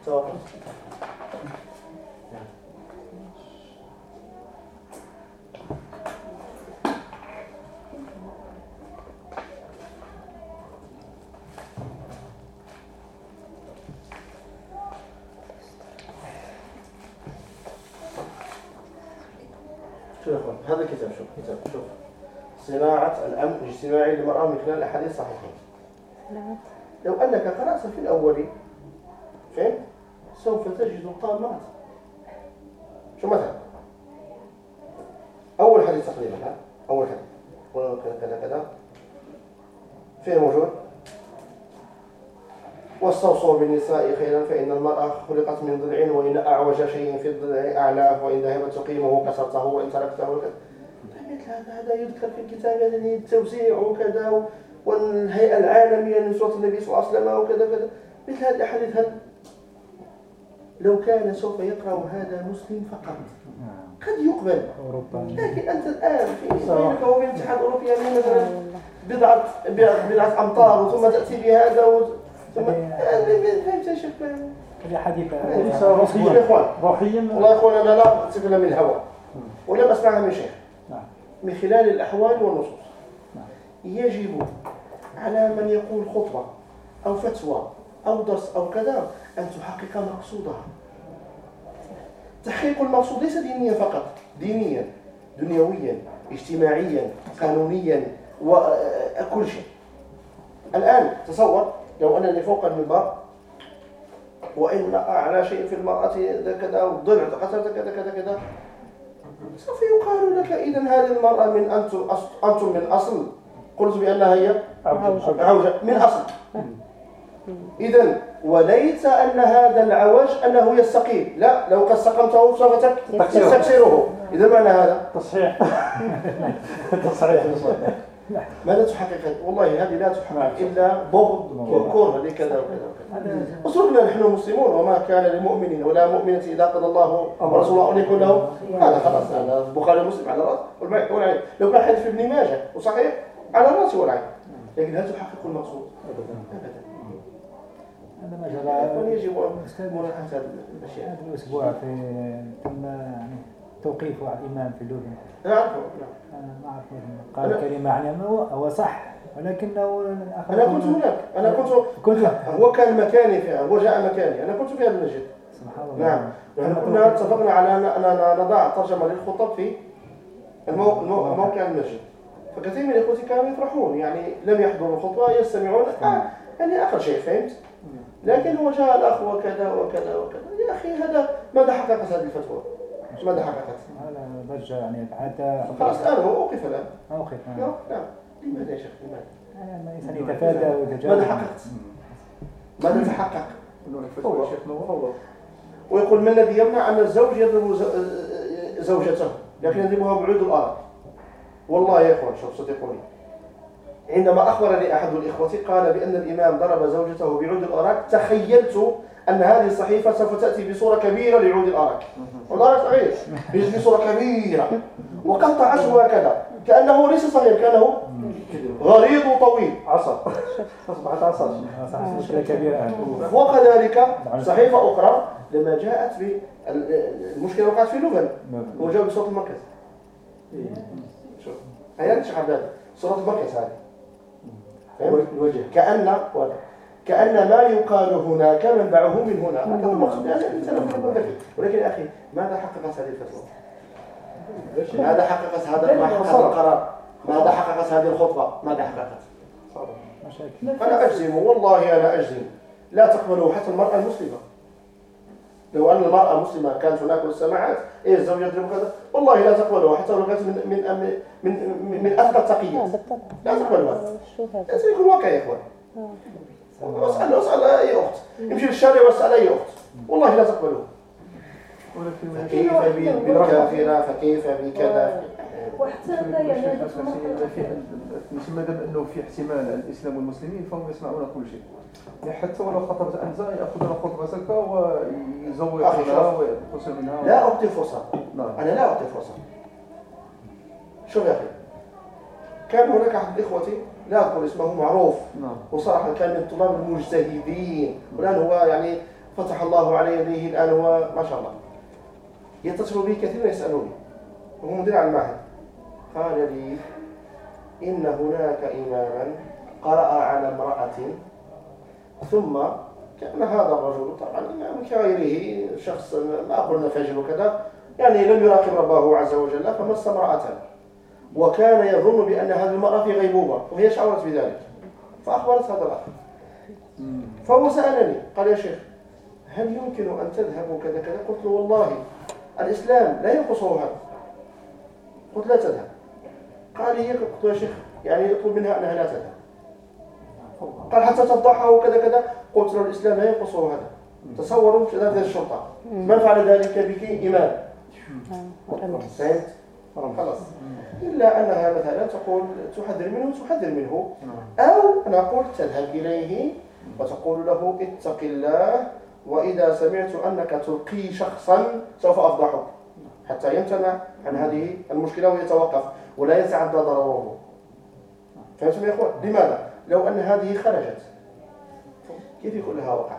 توقف شوف يا اخوان هذا الكتاب شوف كتاب شوف. صناعة الأمن الاجتماعي للمرأة من خلال الأحاديث الصحيحين نعم لو أنك قرأت في الأول فهمت؟ سوف تجد طامات شو مثلا؟ أول حديث تقريبا ها؟ أول حديث. كذا كذا كذا. فين موجود؟ واستوصوا بالنساء خيرا فإن المرأة خلقت من ضلع وإن أعوج شيء في الضلع أعلاه وإن ذهبت تقيمه كسرته وإن تركته. مثل هذا هذا يذكر في الكتاب يعني التوزيع وكذا والهيئة العالمية لنصرة النبي صلى الله عليه وسلم وكذا كذا مثل هذه الأحاديث هل لو كان سوف يقرأ هذا مسلم فقط؟ قد يقبل. لكن أنت الآن في بينك وبين الاتحاد الأوروبي يعني مثلا بضعة بضعة أمطار ثم تأتي بهذا و... ثم فهمت يا شيخ هذه حديثة ليس روحيا يا إخوان. روحيا والله يا إخوان أنا لا أصفها من الهوى. ولم أسمعها من شيخ. نعم. من خلال الأحوال والنصوص. يجب على من يقول خطبة أو فتوى أو درس أو كذا أن تحقق مقصودها. تحقيق المقصود ليس دينيا فقط دينيا دنيويا اجتماعيا قانونيا وكل شيء. الآن تصور لو أنني فوق المنبر وإن أعلى شيء في المرأة ذا كذا والضلع كذا كذا كذا كذا سوف يقال لك إذا هذه المرأة من أنتم أنتم من أصل. قلت بأنها هي عوجة من أصل. إذا وليس أن هذا العوج أنه يستقيم. لا لو قد سقمته سوف تك- تستكسره. إذا معنى هذا؟ تصحيح. تصحيح. ماذا تحقق؟ والله هذه لا تحقق إلا بغض وكره لكذا وكذا وكذا وصرنا نحن مسلمون وما كان لمؤمن ولا مؤمنة إذا قضى الله ورسوله أن يكون له. هذا خلاص هذا البخاري ومسلم على الرأس والعين لو كان حديث في ابن ماجه وصحيح؟ على الرأس والعين لكن هل تحقق المقصود؟ أبدا. هذا ما جرى. يجب أستاذ ملاحظة الأشياء. هذا الأسبوع في تم يعني توقيف واحد الإمام في لبنان. نعم. ما أعرف قال كلمة يعني هو صح ولكنه أنا كنت هناك. أنا كنت كنت هو كان مكاني فيها هو جاء مكاني. أنا كنت في هذا المسجد. سبحان الله. نعم. نحن كنا اتفقنا على أننا نضع ترجمة للخطب في المو- المو- موقع المسجد. فكثير من إخوتي كانوا يفرحون يعني لم يحضروا الخطبة يستمعون. آه يعني أقل شيء فهمت. لكن هو جاء الأخ وكذا وكذا وكذا. يا أخي هذا ماذا حققت هذه الفتوى. ماذا حققت هذا ضجة يعني حتى خلاص الآن هو أوقف الآن. موقف نعم. نعم نعم. لماذا يا شيخ لماذا يعني الإنسان يتفادى ويتجاوز. ماذا حققت ماذا تحقق ويقول ما الذي يمنع أن الزوج يضرب ز- زوجته؟ لكن يضربها بعود الأرض والله يا إخوان شوف صدقوني عندما أخبرني أحد الإخوة قال بأن الإمام ضرب زوجته بعود الأراك تخيلت أن هذه الصحيفة سوف تأتي بصورة كبيرة لعود الأراك والأراك صغير يجي بصورة كبيرة. وقطعته هكذا كأنه ليس صغير كأنه غريض طويل. عصا أصبحت عصا مشكلة كبيرة. فوق ذلك صحيفة أخرى لما جاءت في المشكلة وقعت في لبنان نعم. وجاء بصوت المركز. تشرح هذا صورة المركز هذه؟ الوجه. كأن كأن ما يقال هناك منبعه من هنا. هذا المقصود. ولكن أخي ماذا حققت هذه الفتوى؟ ماذا حققت هذا القرار؟ ماذا حققت هذه الخطبة؟ ماذا حققت؟ أنا أجزم والله أنا أجزم. لا تقبله حتى المرأة المسلمة. لو أن المرأة المسلمة كانت هناك والسماعات إيه الزوج يضرب كذا؟ والله لا تقبله حتى لو كانت من من من من, من أثقل لا التقيات لا تقبلها لازم يكون واقع يا إخوان. اسأل اسأل أي أخت. يمشي للشارع واسأل أي أخت. والله لا تقبله. فكيف بال- بالكافرة؟ فكيف بكذا وحتى لا يعني هذا في المرأة ما دام أنه في احتمال على الإسلام والمسلمين فهم يسمعون كل شيء. يعني حتى ولو خطبت انت ياخذون خطبه سلكه ويزوقونها. ويقصوا منها لا أعطي فرصة. نعم. أنا لا أعطي فرصة. شوف يا أخي كان هناك أحد إخوتي لا أذكر اسمه معروف نعم. وصراحة كان من الطلاب المجتهدين. والآن هو يعني فتح الله على يديه الآن هو ما شاء الله. يتصل بي كثيرا يسألوني وهو مدير على المعهد. قال لي إن هناك إماما قرأ على امرأة ثم كان هذا الرجل طبعا إمام كغيره شخص ما أقول فاجر وكذا يعني لم يراقب ربه عز وجل فمس امرأة وكان يظن بأن هذه المرأة في غيبوبة وهي شعرت بذلك. فأخبرت هذا الأخ. فهو سألني قال يا شيخ هل يمكن أن تذهبوا كذا كذا؟ قلت له والله الإسلام لا ينقصه هذا. قلت لا تذهب. قال لي قلت له يا شيخ يعني يطلب منها أنها لا تذهب. قال حتى تفضحها وكذا كذا قلت له الإسلام لا ينقصه هذا. تصوروا شهادة الشرطة. من فعل ذلك؟ بك إمام. فهمت؟ خلاص. إلا أنها مثلا تقول تحذر منه تحذر منه. أو نقول تذهب إليه وتقول له اتق الله وإذا سمعت أنك تلقي شخصا سوف أفضحك. حتى يمتنع عن هذه المشكلة ويتوقف. ولا يتعدى ضرره فهمتم يا إخوان؟ لماذا؟ لو أن هذه خرجت. كيف يكون لها وقع؟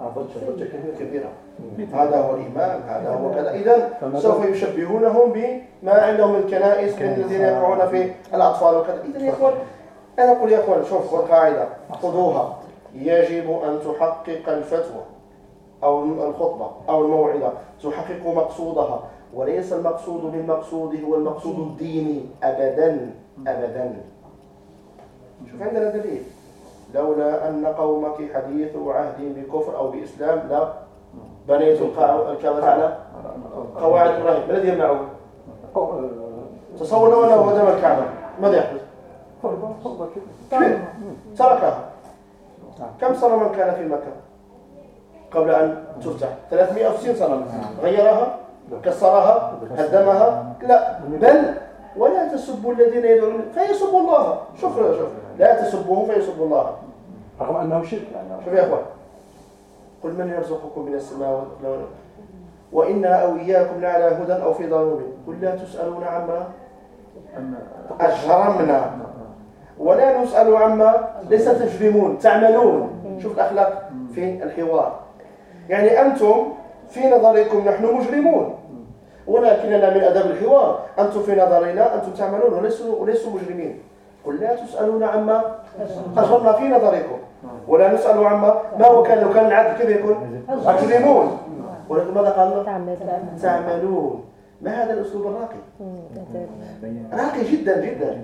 ضجة ضجة كبيرة. كبيرة. هذا هو الإمام هذا هو كذا. إذا سوف يشبهونهم بما عندهم الكنائس من الذين يقعون في الأطفال وكذا. إذا يا إخوان أنا أقول يا إخوان شوف والقاعدة خذوها. يجب أن تحقق الفتوى أو الخطبة أو الموعظة. تحقق مقصودها. وليس المقصود بالمقصود هو المقصود الديني. أبدا أبدا. شوف عندنا دليل. لولا أن قومك حديث عهد بكفر أو بإسلام لا. بنيت الكعبة على قواعد إبراهيم ما الذي يمنعه؟ تصور لو أنه هدم الكعبة. ماذا يحدث؟ تركها كم صنما كان في مكة؟ قبل أن تفتح. 360 صنم غيرها؟ كسرها هدمها لا بل ولا تسبوا الذين يدعون فيسبوا الله. شوف شوف لا تسبوهم فيسبوا الله. رغم انه شرك يعني. شوف يا إخوان قل من يرزقكم من السماء والأرض؟ وإنا أو إياكم لعلى هدى أو في ضلال قل لا تسألون عما أجرمنا. ولا نسأل عما ليس تجرمون. تعملون. شوف الأخلاق في الحوار. يعني أنتم في نظركم نحن مجرمون. ولكننا من أدب الحوار. أنتم في نظرنا أنتم تعملون وليسوا, وليسوا مجرمين. قل لا تسألون عما أجرمنا في نظركم. ولا نسأل عما ما هو كان لو كان العدل كيف يكون؟ مجرمون ولكن ماذا قال الله؟ تعمل تعملون. ما هذا الأسلوب الراقي. راقي جدا جدا.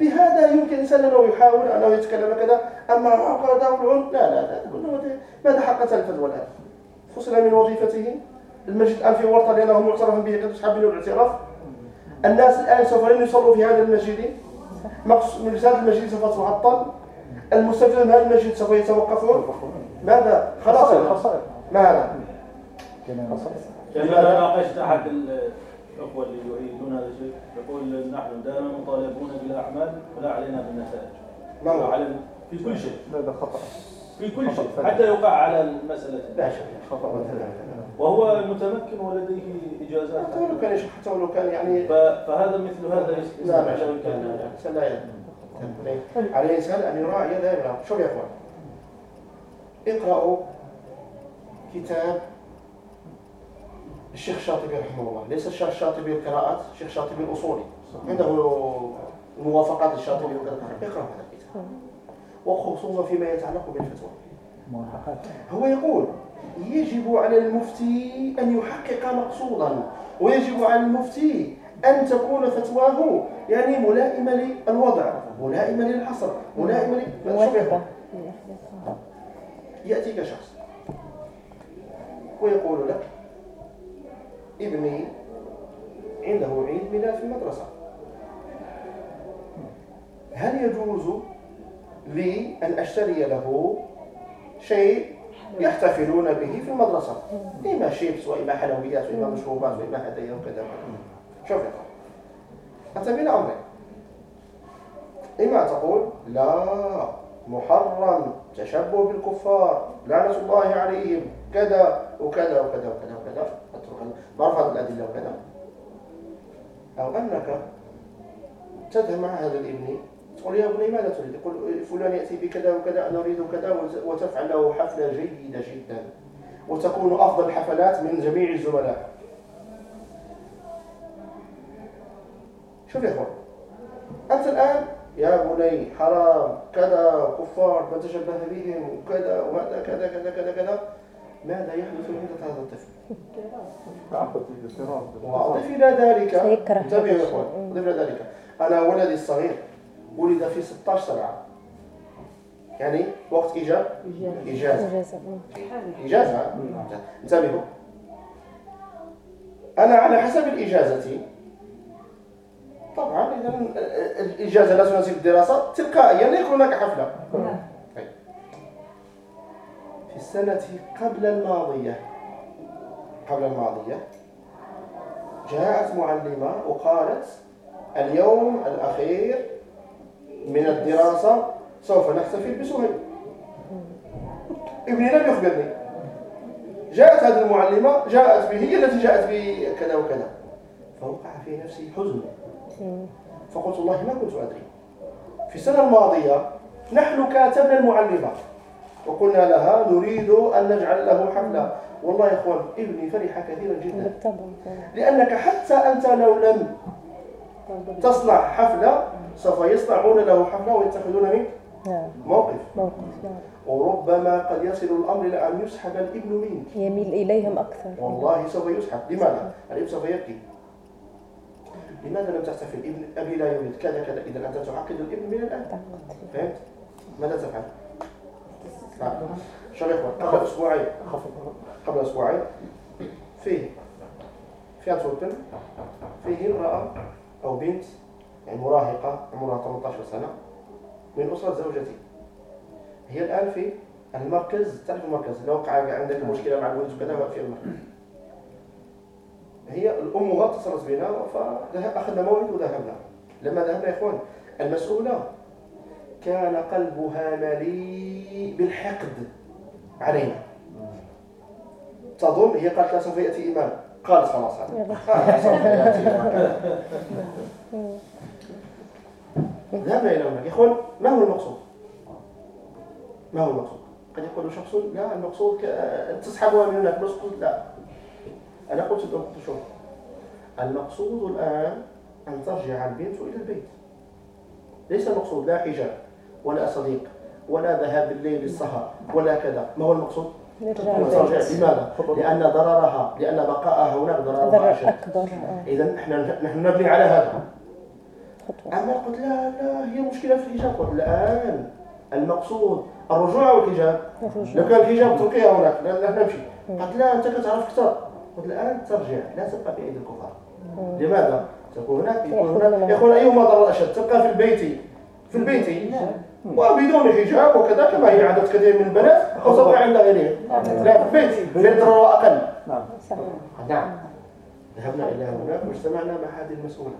بهذا يمكن الإنسان أنه يحاول أنه يتكلم كذا. أما هذا والعنف لا لا لا. ماذا حقت الفتوى الآن فصل من وظيفته؟ المسجد الآن في ورطة لأنه معترف به قد حابين الاعتراف. الناس الآن سوف لن يصلوا في هذا المسجد. مقص- من رسالة المسجد سوف تعطل المستفيدون من هذا المسجد سوف يتوقفون. ماذا؟ خلاص. خسائر ما هذا كما ناقشت أحد الأخوة اللي يؤيدون هذا الشيء يقول نحن دائما مطالبون بالأعمال ولا علينا بالنتائج. ما هو على في كل شيء. هذا خطأ. في كل شيء حتى يوقع على المسألة. لا شك خطأ وهو متمكن ولديه إجازات. حتى ولو كان يشرح حتى ولو كان يعني فهذا مثل هذا لا. الإنسان لا يعلم. على الإنسان أن يراعي دائما شوف يا أخوان. اقرأوا كتاب الشيخ الشاطبي رحمه الله. ليس الشيخ الشاطبي القراءات الشيخ الشاطبي الأصولي. عنده الموافقات الشاطبي وكذا اقرأ هذا الكتاب. وخصوصا فيما يتعلق بالفتوى. موافقات. هو يقول يجب على المفتي أن يحقق مقصودا ويجب على المفتي أن تكون فتواه يعني ملائمة للوضع ملائمة للحصر ملائمة ل... شوف يا أخوان، موافقة. يأتيك شخص ويقول لك ابني عنده عيد ميلاد في المدرسة. هل يجوز لي أن أشتري له شيء يحتفلون به في المدرسة. إما شيبس وإما حلويات وإما مشروبات وإما هدايا وكذا شوف يا أنت بين أمرين. إما تقول لا محرم تشبه بالكفار. لعنة الله عليهم. كذا وكذا وكذا وكذا وكذا. أترك هذه الأدلة وكذا. أو أنك تذهب مع هذا الابن تقول يا ابني ماذا تريد؟ يقول فلان يأتي بكذا وكذا أنا أريد كذا وت- وتفعل له حفلة جيدة جدا. وتكون أفضل الحفلات من جميع الزملاء. شوف يا إخوان أنت الآن يا بني حرام كذا كفار من تشبه بهم وكذا وهذا كذا كذا كذا كذا. ماذا يحدث عند هذا الطفل؟ واضف إلى ذلك. انتبهوا يا إخوان اضف إلى ذلك. أنا ولدي الصغير. ولد في 16 سبعة. يعني وقت إجازة مم. إجازة انتبهوا. أنا على حسب الإجازة. طبعا إذا الإجازة لا تناسب الدراسة. تلقائيا لا يكون هناك حفلة. طيب. في السنة قبل الماضية قبل الماضية جاءت معلمة وقالت اليوم الأخير من الدراسة سوف نحتفل بسهيل. ابني لم يخبرني. جاءت هذه المعلمة جاءت به هي التي جاءت بكذا وكذا. فوقع في نفسي حزن. فقلت والله ما كنت أدري. في السنة الماضية نحن كاتبنا المعلمة وقلنا لها نريد أن نجعل له حفلة. والله يا إخوان ابني فرح كثيرا جدا. لأنك حتى أنت لو لم تصنع حفلة سوف يصنعون له حفلة ويتخذون منك موقف. موقف نعم وربما قد يصل الأمر إلى أن يسحب الإبن منك. يميل إليهم أكثر. والله سوف يسحب. لماذا؟ الإبن سوف يبكي. لماذا لم تحتفل ابن أبي لا يريد كذا كذا. إذا أنت تعقد الإبن من الآن. فهمت؟ ماذا تفعل؟ نعم اخوان قبل أسبوعين. قبل أسبوعين. فيه في أنتوربن فيه امرأة أو بنت يعني مراهقة عمرها 18 سنة من أسرة زوجتي. هي الآن في المركز تعرف المركز لو وقع عندك مشكلة مع الولد وكذا في المركز. هي الأم اتصلت بنا فأخذنا موعد وذهبنا. لما ذهبنا يا إخوان المسؤولة كان قلبها مليء بالحقد علينا. تظن هي قالت لا سوف يأتي إمام قالت خلاص هذا قالت سوف يأتي إمام ذهبنا إلى هناك يا إخوان ما هو المقصود؟ ما هو المقصود؟ قد يقول شخص لا المقصود تسحبها من هناك المقصود لا أنا قلت لكم شوف المقصود الآن أن ترجع البنت إلى البيت ليس المقصود لا حجاب ولا صديق ولا ذهاب بالليل للسهر ولا كذا ما هو المقصود؟ لماذا؟ لأن ضررها لأن بقاءها هناك ضررها ضرر أشد. إذا نحن نبني على هذا خطوة. أما قلت لا لا هي مشكلة في الحجاب. قلت الآن المقصود الرجوع أو الحجاب لو كان الحجاب تركيا هناك لا لا نمشي. قالت لا أنت كتعرف أكثر قلت الآن ترجع. لا تبقى في أيدي الكفار لماذا؟ تكون هناك يكون هناك. يقول أيهما ضرر أشد تبقى في البيت. في البيت. وبدون حجاب وكذا كما هي عدد كثير من البنات أو تبقى عند غيرهم. لا في البيت. في الضرر أقل. نعم. نعم. ذهبنا إلى هناك واجتمعنا مع هذه المسؤولة.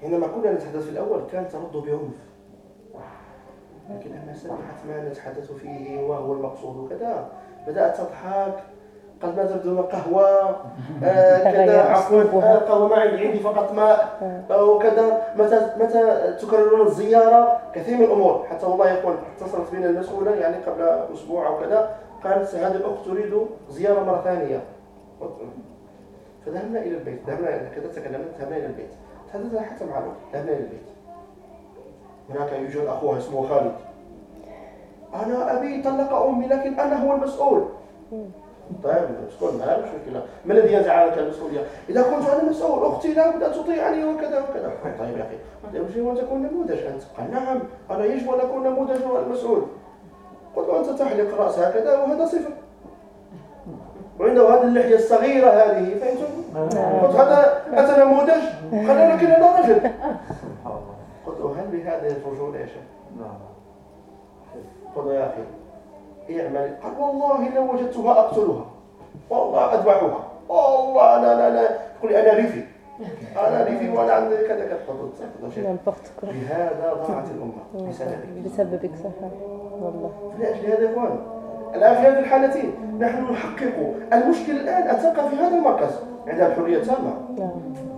حينما كنا نتحدث في الأول كانت ترد بعنف لكن لما سمعت ما نتحدث فيه وهو المقصود وكذا بدأت تضحك. قد ما تبدون قهوة آه كذا عفوا. آه، قهوة ما عندي عندي فقط ماء. أو كذا. متى متى تكررون الزيارة؟ كثير من الأمور. حتى والله يقول اتصلت بنا المسؤولة يعني قبل أسبوع أو كذا قالت هذه الأخت تريد زيارة مرة ثانية. فذهبنا إلى البيت. ذهبنا كذا تكلمنا ذهبنا إلى البيت. حتى مع ذهبنا إلى البيت هناك يوجد أخوها اسمه خالد. أنا أبي طلق أمي لكن أنا هو المسؤول. طيب المسؤول ما مش مشكلة. ما الذي ينزع عنك المسؤولية إذا كنت أنا مسؤول أختي لا بد أن تطيعني وكذا وكذا. طيب يا أخي يجب أن تكون نموذج أنت قال نعم أنا يجب أن أكون نموذج والمسؤول قلت له أنت تحلق رأس هكذا وهذا صفر. وعنده هذه اللحية الصغيرة هذه فهمتم؟ قلت هذا أنت نموذج قال لكن أنا رجل قلت له هل بهذه الرجولة يا شيخ؟ نعم. قلت له يا أخي اعمل قال والله لو وجدتها أقتلها. والله أذبحها. والله أنا أنا أنا تقول لي أنا ريفي. أنا ريفي وأنا عندي كذا كذا. قلت بهذا ضاعت الأمة. بسببك. بسببك صحيح. والله. لأجل هذا يا الآن في هذه الحالتين. نحن نحقق. المشكل الآن أن تبقى في هذا المركز عندها الحرية التامة.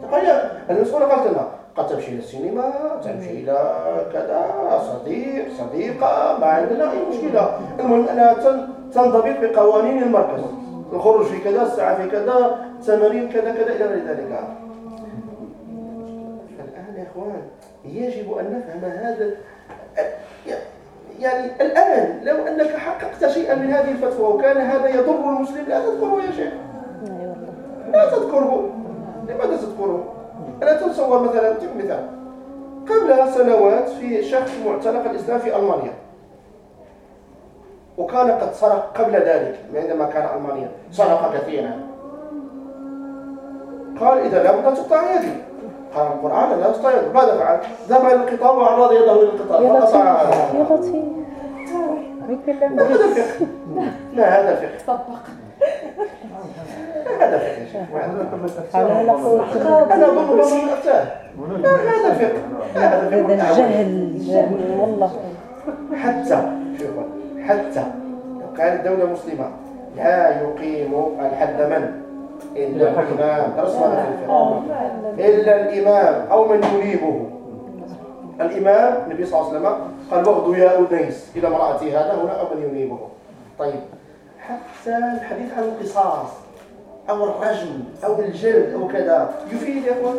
تخيل المسؤولة قالت لنا قد تمشي إلى السينما تمشي إلى كذا صديق صديقة ما عندنا أي مشكلة. المهم أنها تن- تنضبط بقوانين المركز. الخروج في كذا الساعة في كذا تمارين كذا كذا إلى غير ذلك. فالآن يا إخوان يجب أن نفهم هذا يعني الآن لو أنك حققت شيئا من هذه الفتوى وكان هذا يضر المسلم لا تذكره يا شيخ. لا تذكره. لماذا تذكره؟ ألا تتصور مثلا أعطيك مثال. قبل سنوات في شخص معتنق الإسلام في ألمانيا. وكان قد سرق قبل ذلك عندما كان ألمانيا سرق كثيرا. قال إذا لابد أن تقطع يدي. قال القرآن لا يدي ماذا فعل؟ ذهب إلى القطار وعرض يده للقطار يا فقطع. لطيف يا لطيف ما هذا الفقه ما هذا الفقه ما هذا قوة أنا بعض الأفتاه ما هذا ما هذا هذا الجهل. جهل والله. حتى حتى لو كانت دولة مسلمة لا يقيم الحد من؟ إلا الإمام. درس هذا في الفقه إلا الإمام. أو من ينيبه. الإمام النبي صلى الله عليه وسلم قال واغدوا يا أنيس إلى امرأتي هذا هنا أو من ينيبه. طيب. حتى الحديث عن القصاص أو الرجم أو الجلد أو كذا. يفيد يا أخوان؟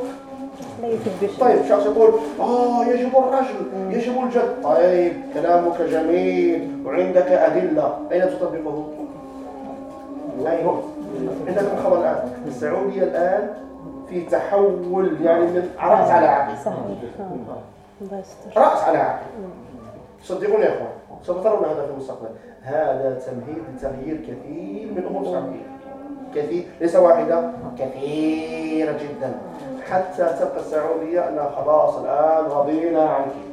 لا طيب. شخص يقول؟ آه يجب الرجل يجب الجد طيب. كلامك جميل. وعندك أدلة. أين تطبقه؟ أين؟ عندكم خبر الآن. السعودية الآن في تحول يعني من رأس على عقل صحيح. رأس على عقل صدقوني يا أخوان سوف ترون هذا في المستقبل. هذا تمهيد لتغيير كثير من الأمور الشعبيه كثير ليس واحدة كثيرة جدا. حتى تبقى السعودية أنها خلاص الآن رضينا عنك.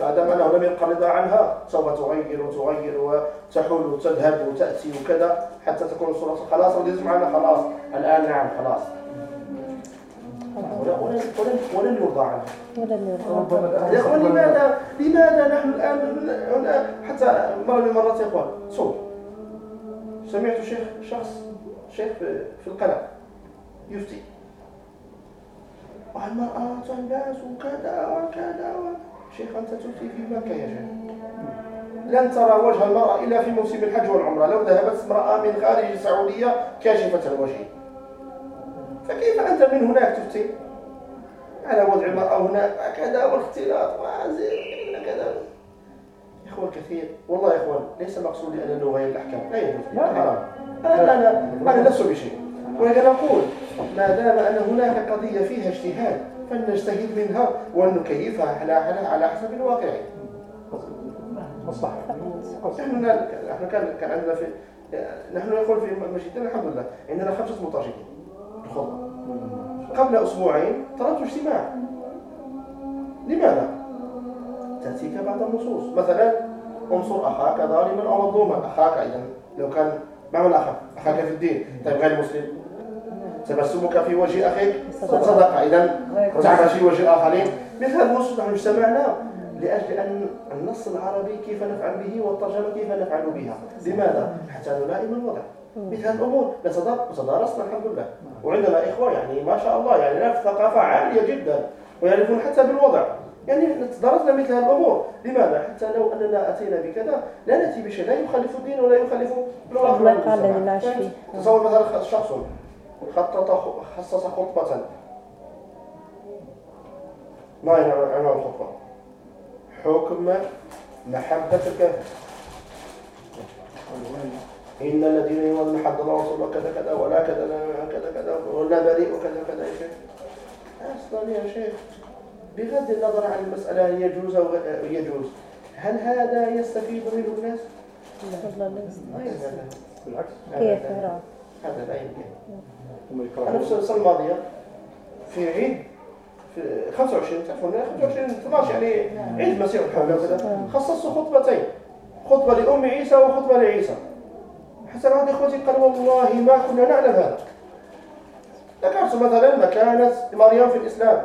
ما دام انه لم يبقى رضا عنها سوف تغير وتغير وتحول وتذهب وتأتي وكذا حتى تكون الصورة خلاص. ولازم معنا خلاص. الآن نعم خلاص. ولن ولن ولن يرضى عنها اخوان لماذا لماذا نحن الآن هنا حتى مرة من المرات يا اخوان صوت سمعت شيخ شخص شيخ في القناه يفتي. والمرأة تلبس وكذا وكذا. و- شيخ أنت تفتي في مكة يا لن ترى وجه المرأة إلا في موسم الحج والعمرة. لو ذهبت امرأة من خارج السعودية كاشفة الوجه. فكيف أنت من هناك تفتي؟ على وضع المرأة هناك كذا والاختلاط وزي كذا. إخوان كثير والله يا إخوان ليس مقصودي أن نغير الأحكام. لا يجوز. حرام أنا أنا أنا لست بشيء. ولكن أقول ما دام أن هناك قضية فيها اجتهاد فلنجتهد منها ونكيفها على على على حسب الواقع. مصلحة. نحن نحن كان كان عندنا في نحن نقول في مسجدنا الحمد لله عندنا خمسة مترجمين. الخطبة قبل أسبوعين طلبت اجتماع. لماذا؟ تأتيك بعض النصوص. مثلا انصر أخاك ظالما أو مظلوما. أخاك إذا لو كان ما من أخاك أخاك في الدين. طيب غير مسلم. تبسمك في وجه أخيك. صدقة إذا تعمل في وجه الآخرين مثل هذا النص نحن اجتمعنا لأجل أن النص العربي كيف نفعل به والترجمة كيف نفعل بها. لماذا؟ حتى نلائم الوضع. مثل هذه الأمور نتدار- تدارسنا الحمد لله. وعندنا إخوة يعني ما شاء الله يعني لنا ثقافة عالية جدا ويعرفون حتى بالوضع. يعني تدارسنا مثل هذه الأمور. لماذا؟ حتى لو أننا أتينا بكذا لا نأتي بشيء. لا يخالف الدين ولا يخالف والمجتمع. نعيش فيه. تصور مثلا شخص خطط خصص خطبة. ما هي عنوان الخطبة؟ حكم محبة الكافر إن الذين يؤمنون حد الله ورسوله كذا كذا ولا كذا لا كذا كذا ولا بريء وكذا كذا. يا شيخ. أصلا يا شيخ بغض النظر عن المسألة هل يجوز أو يجوز هل هذا يستفيد منه الناس؟ والله لا يستفيد. بالعكس كيف؟ هذا لا يمكن. هم أنا في يكرهون السنة الماضية. في عيد في 25 تعرفون 25 12 يعني عيد مسيح الحمل وكذا. خصصت خطبتين. خطبة لأم عيسى وخطبة لعيسى. حتى بعض إخوتي قالوا والله ما كنا نعلم هذا. ذكرت مثلا مكانة مريم في الإسلام.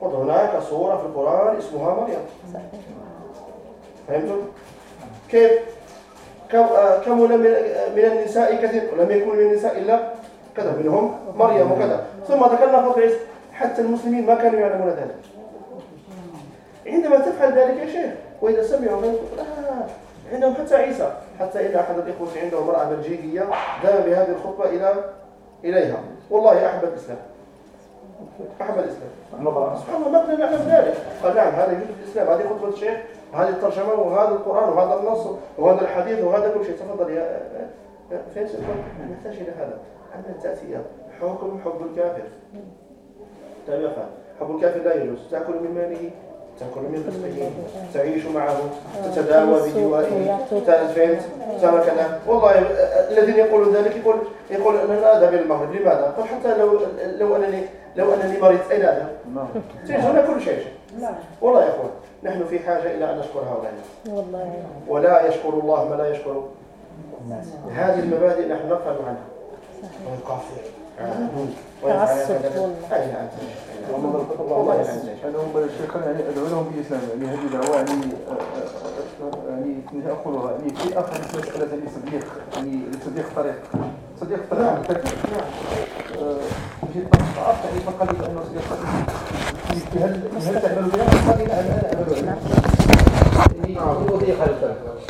قلت هناك صورة في القرآن اسمها مريم. فهمتم؟ كيف؟ كم آه، كمل من النساء كثير. ولم يكن من النساء إلا كذا منهم مريم وكذا. ثم ذكرنا فضل عيسى حتى المسلمين ما كانوا يعلمون ذلك. عندما تفعل ذلك يا شيخ وإذا سمعوا آه عندهم حتى عيسى. حتى إن أحد الإخوة عنده امرأة بلجيكية ذهب بهذه الخطبة إلى إليها. والله أحب الإسلام. أحب الإسلام. سبحان الله. ما كنا نعلم ذلك. قال نعم هذا يوجد الإسلام. هذه خطبة الشيخ وهذه الترجمة وهذا القرآن وهذا النص وهذا الحديث وهذا كل شيء. تفضل يا فين نحتاج إلى هذا. أن تأتي حكم حب الكافر. طيب يا أخوان حب الكافر لا يجوز. تأكل من ماله تأكل من رزقه تعيش معه تتداوى بدوائه فهمت كذا والله الذين يقولون ذلك يقول يقول أنا أذهب إلى المغرب لماذا؟ قل حتى لو لو أنني لو أنني مريض. أين أذهب؟ نعم. تجد هنا كل شيء. والله يا أخوان نحن في حاجة إلى أن نشكر هؤلاء. والله. ولا يشكر الله ما لا يشكر هذه المبادئ نحن نغفل عنها. ويكافر تعصب والله. والله. أنا هم الشيخ يعني ادعو لهم بالاسلام يعني هذه دعوه يعني يعني ناخذها يعني في اخر مساله يعني صديق يعني صديق طريق صديق طريق نعم. جيت تعرف يعني لي انه صديق طريق هل هل تعمل بها؟ قال لا أنا اعمل بها يعني هو هذا الطريق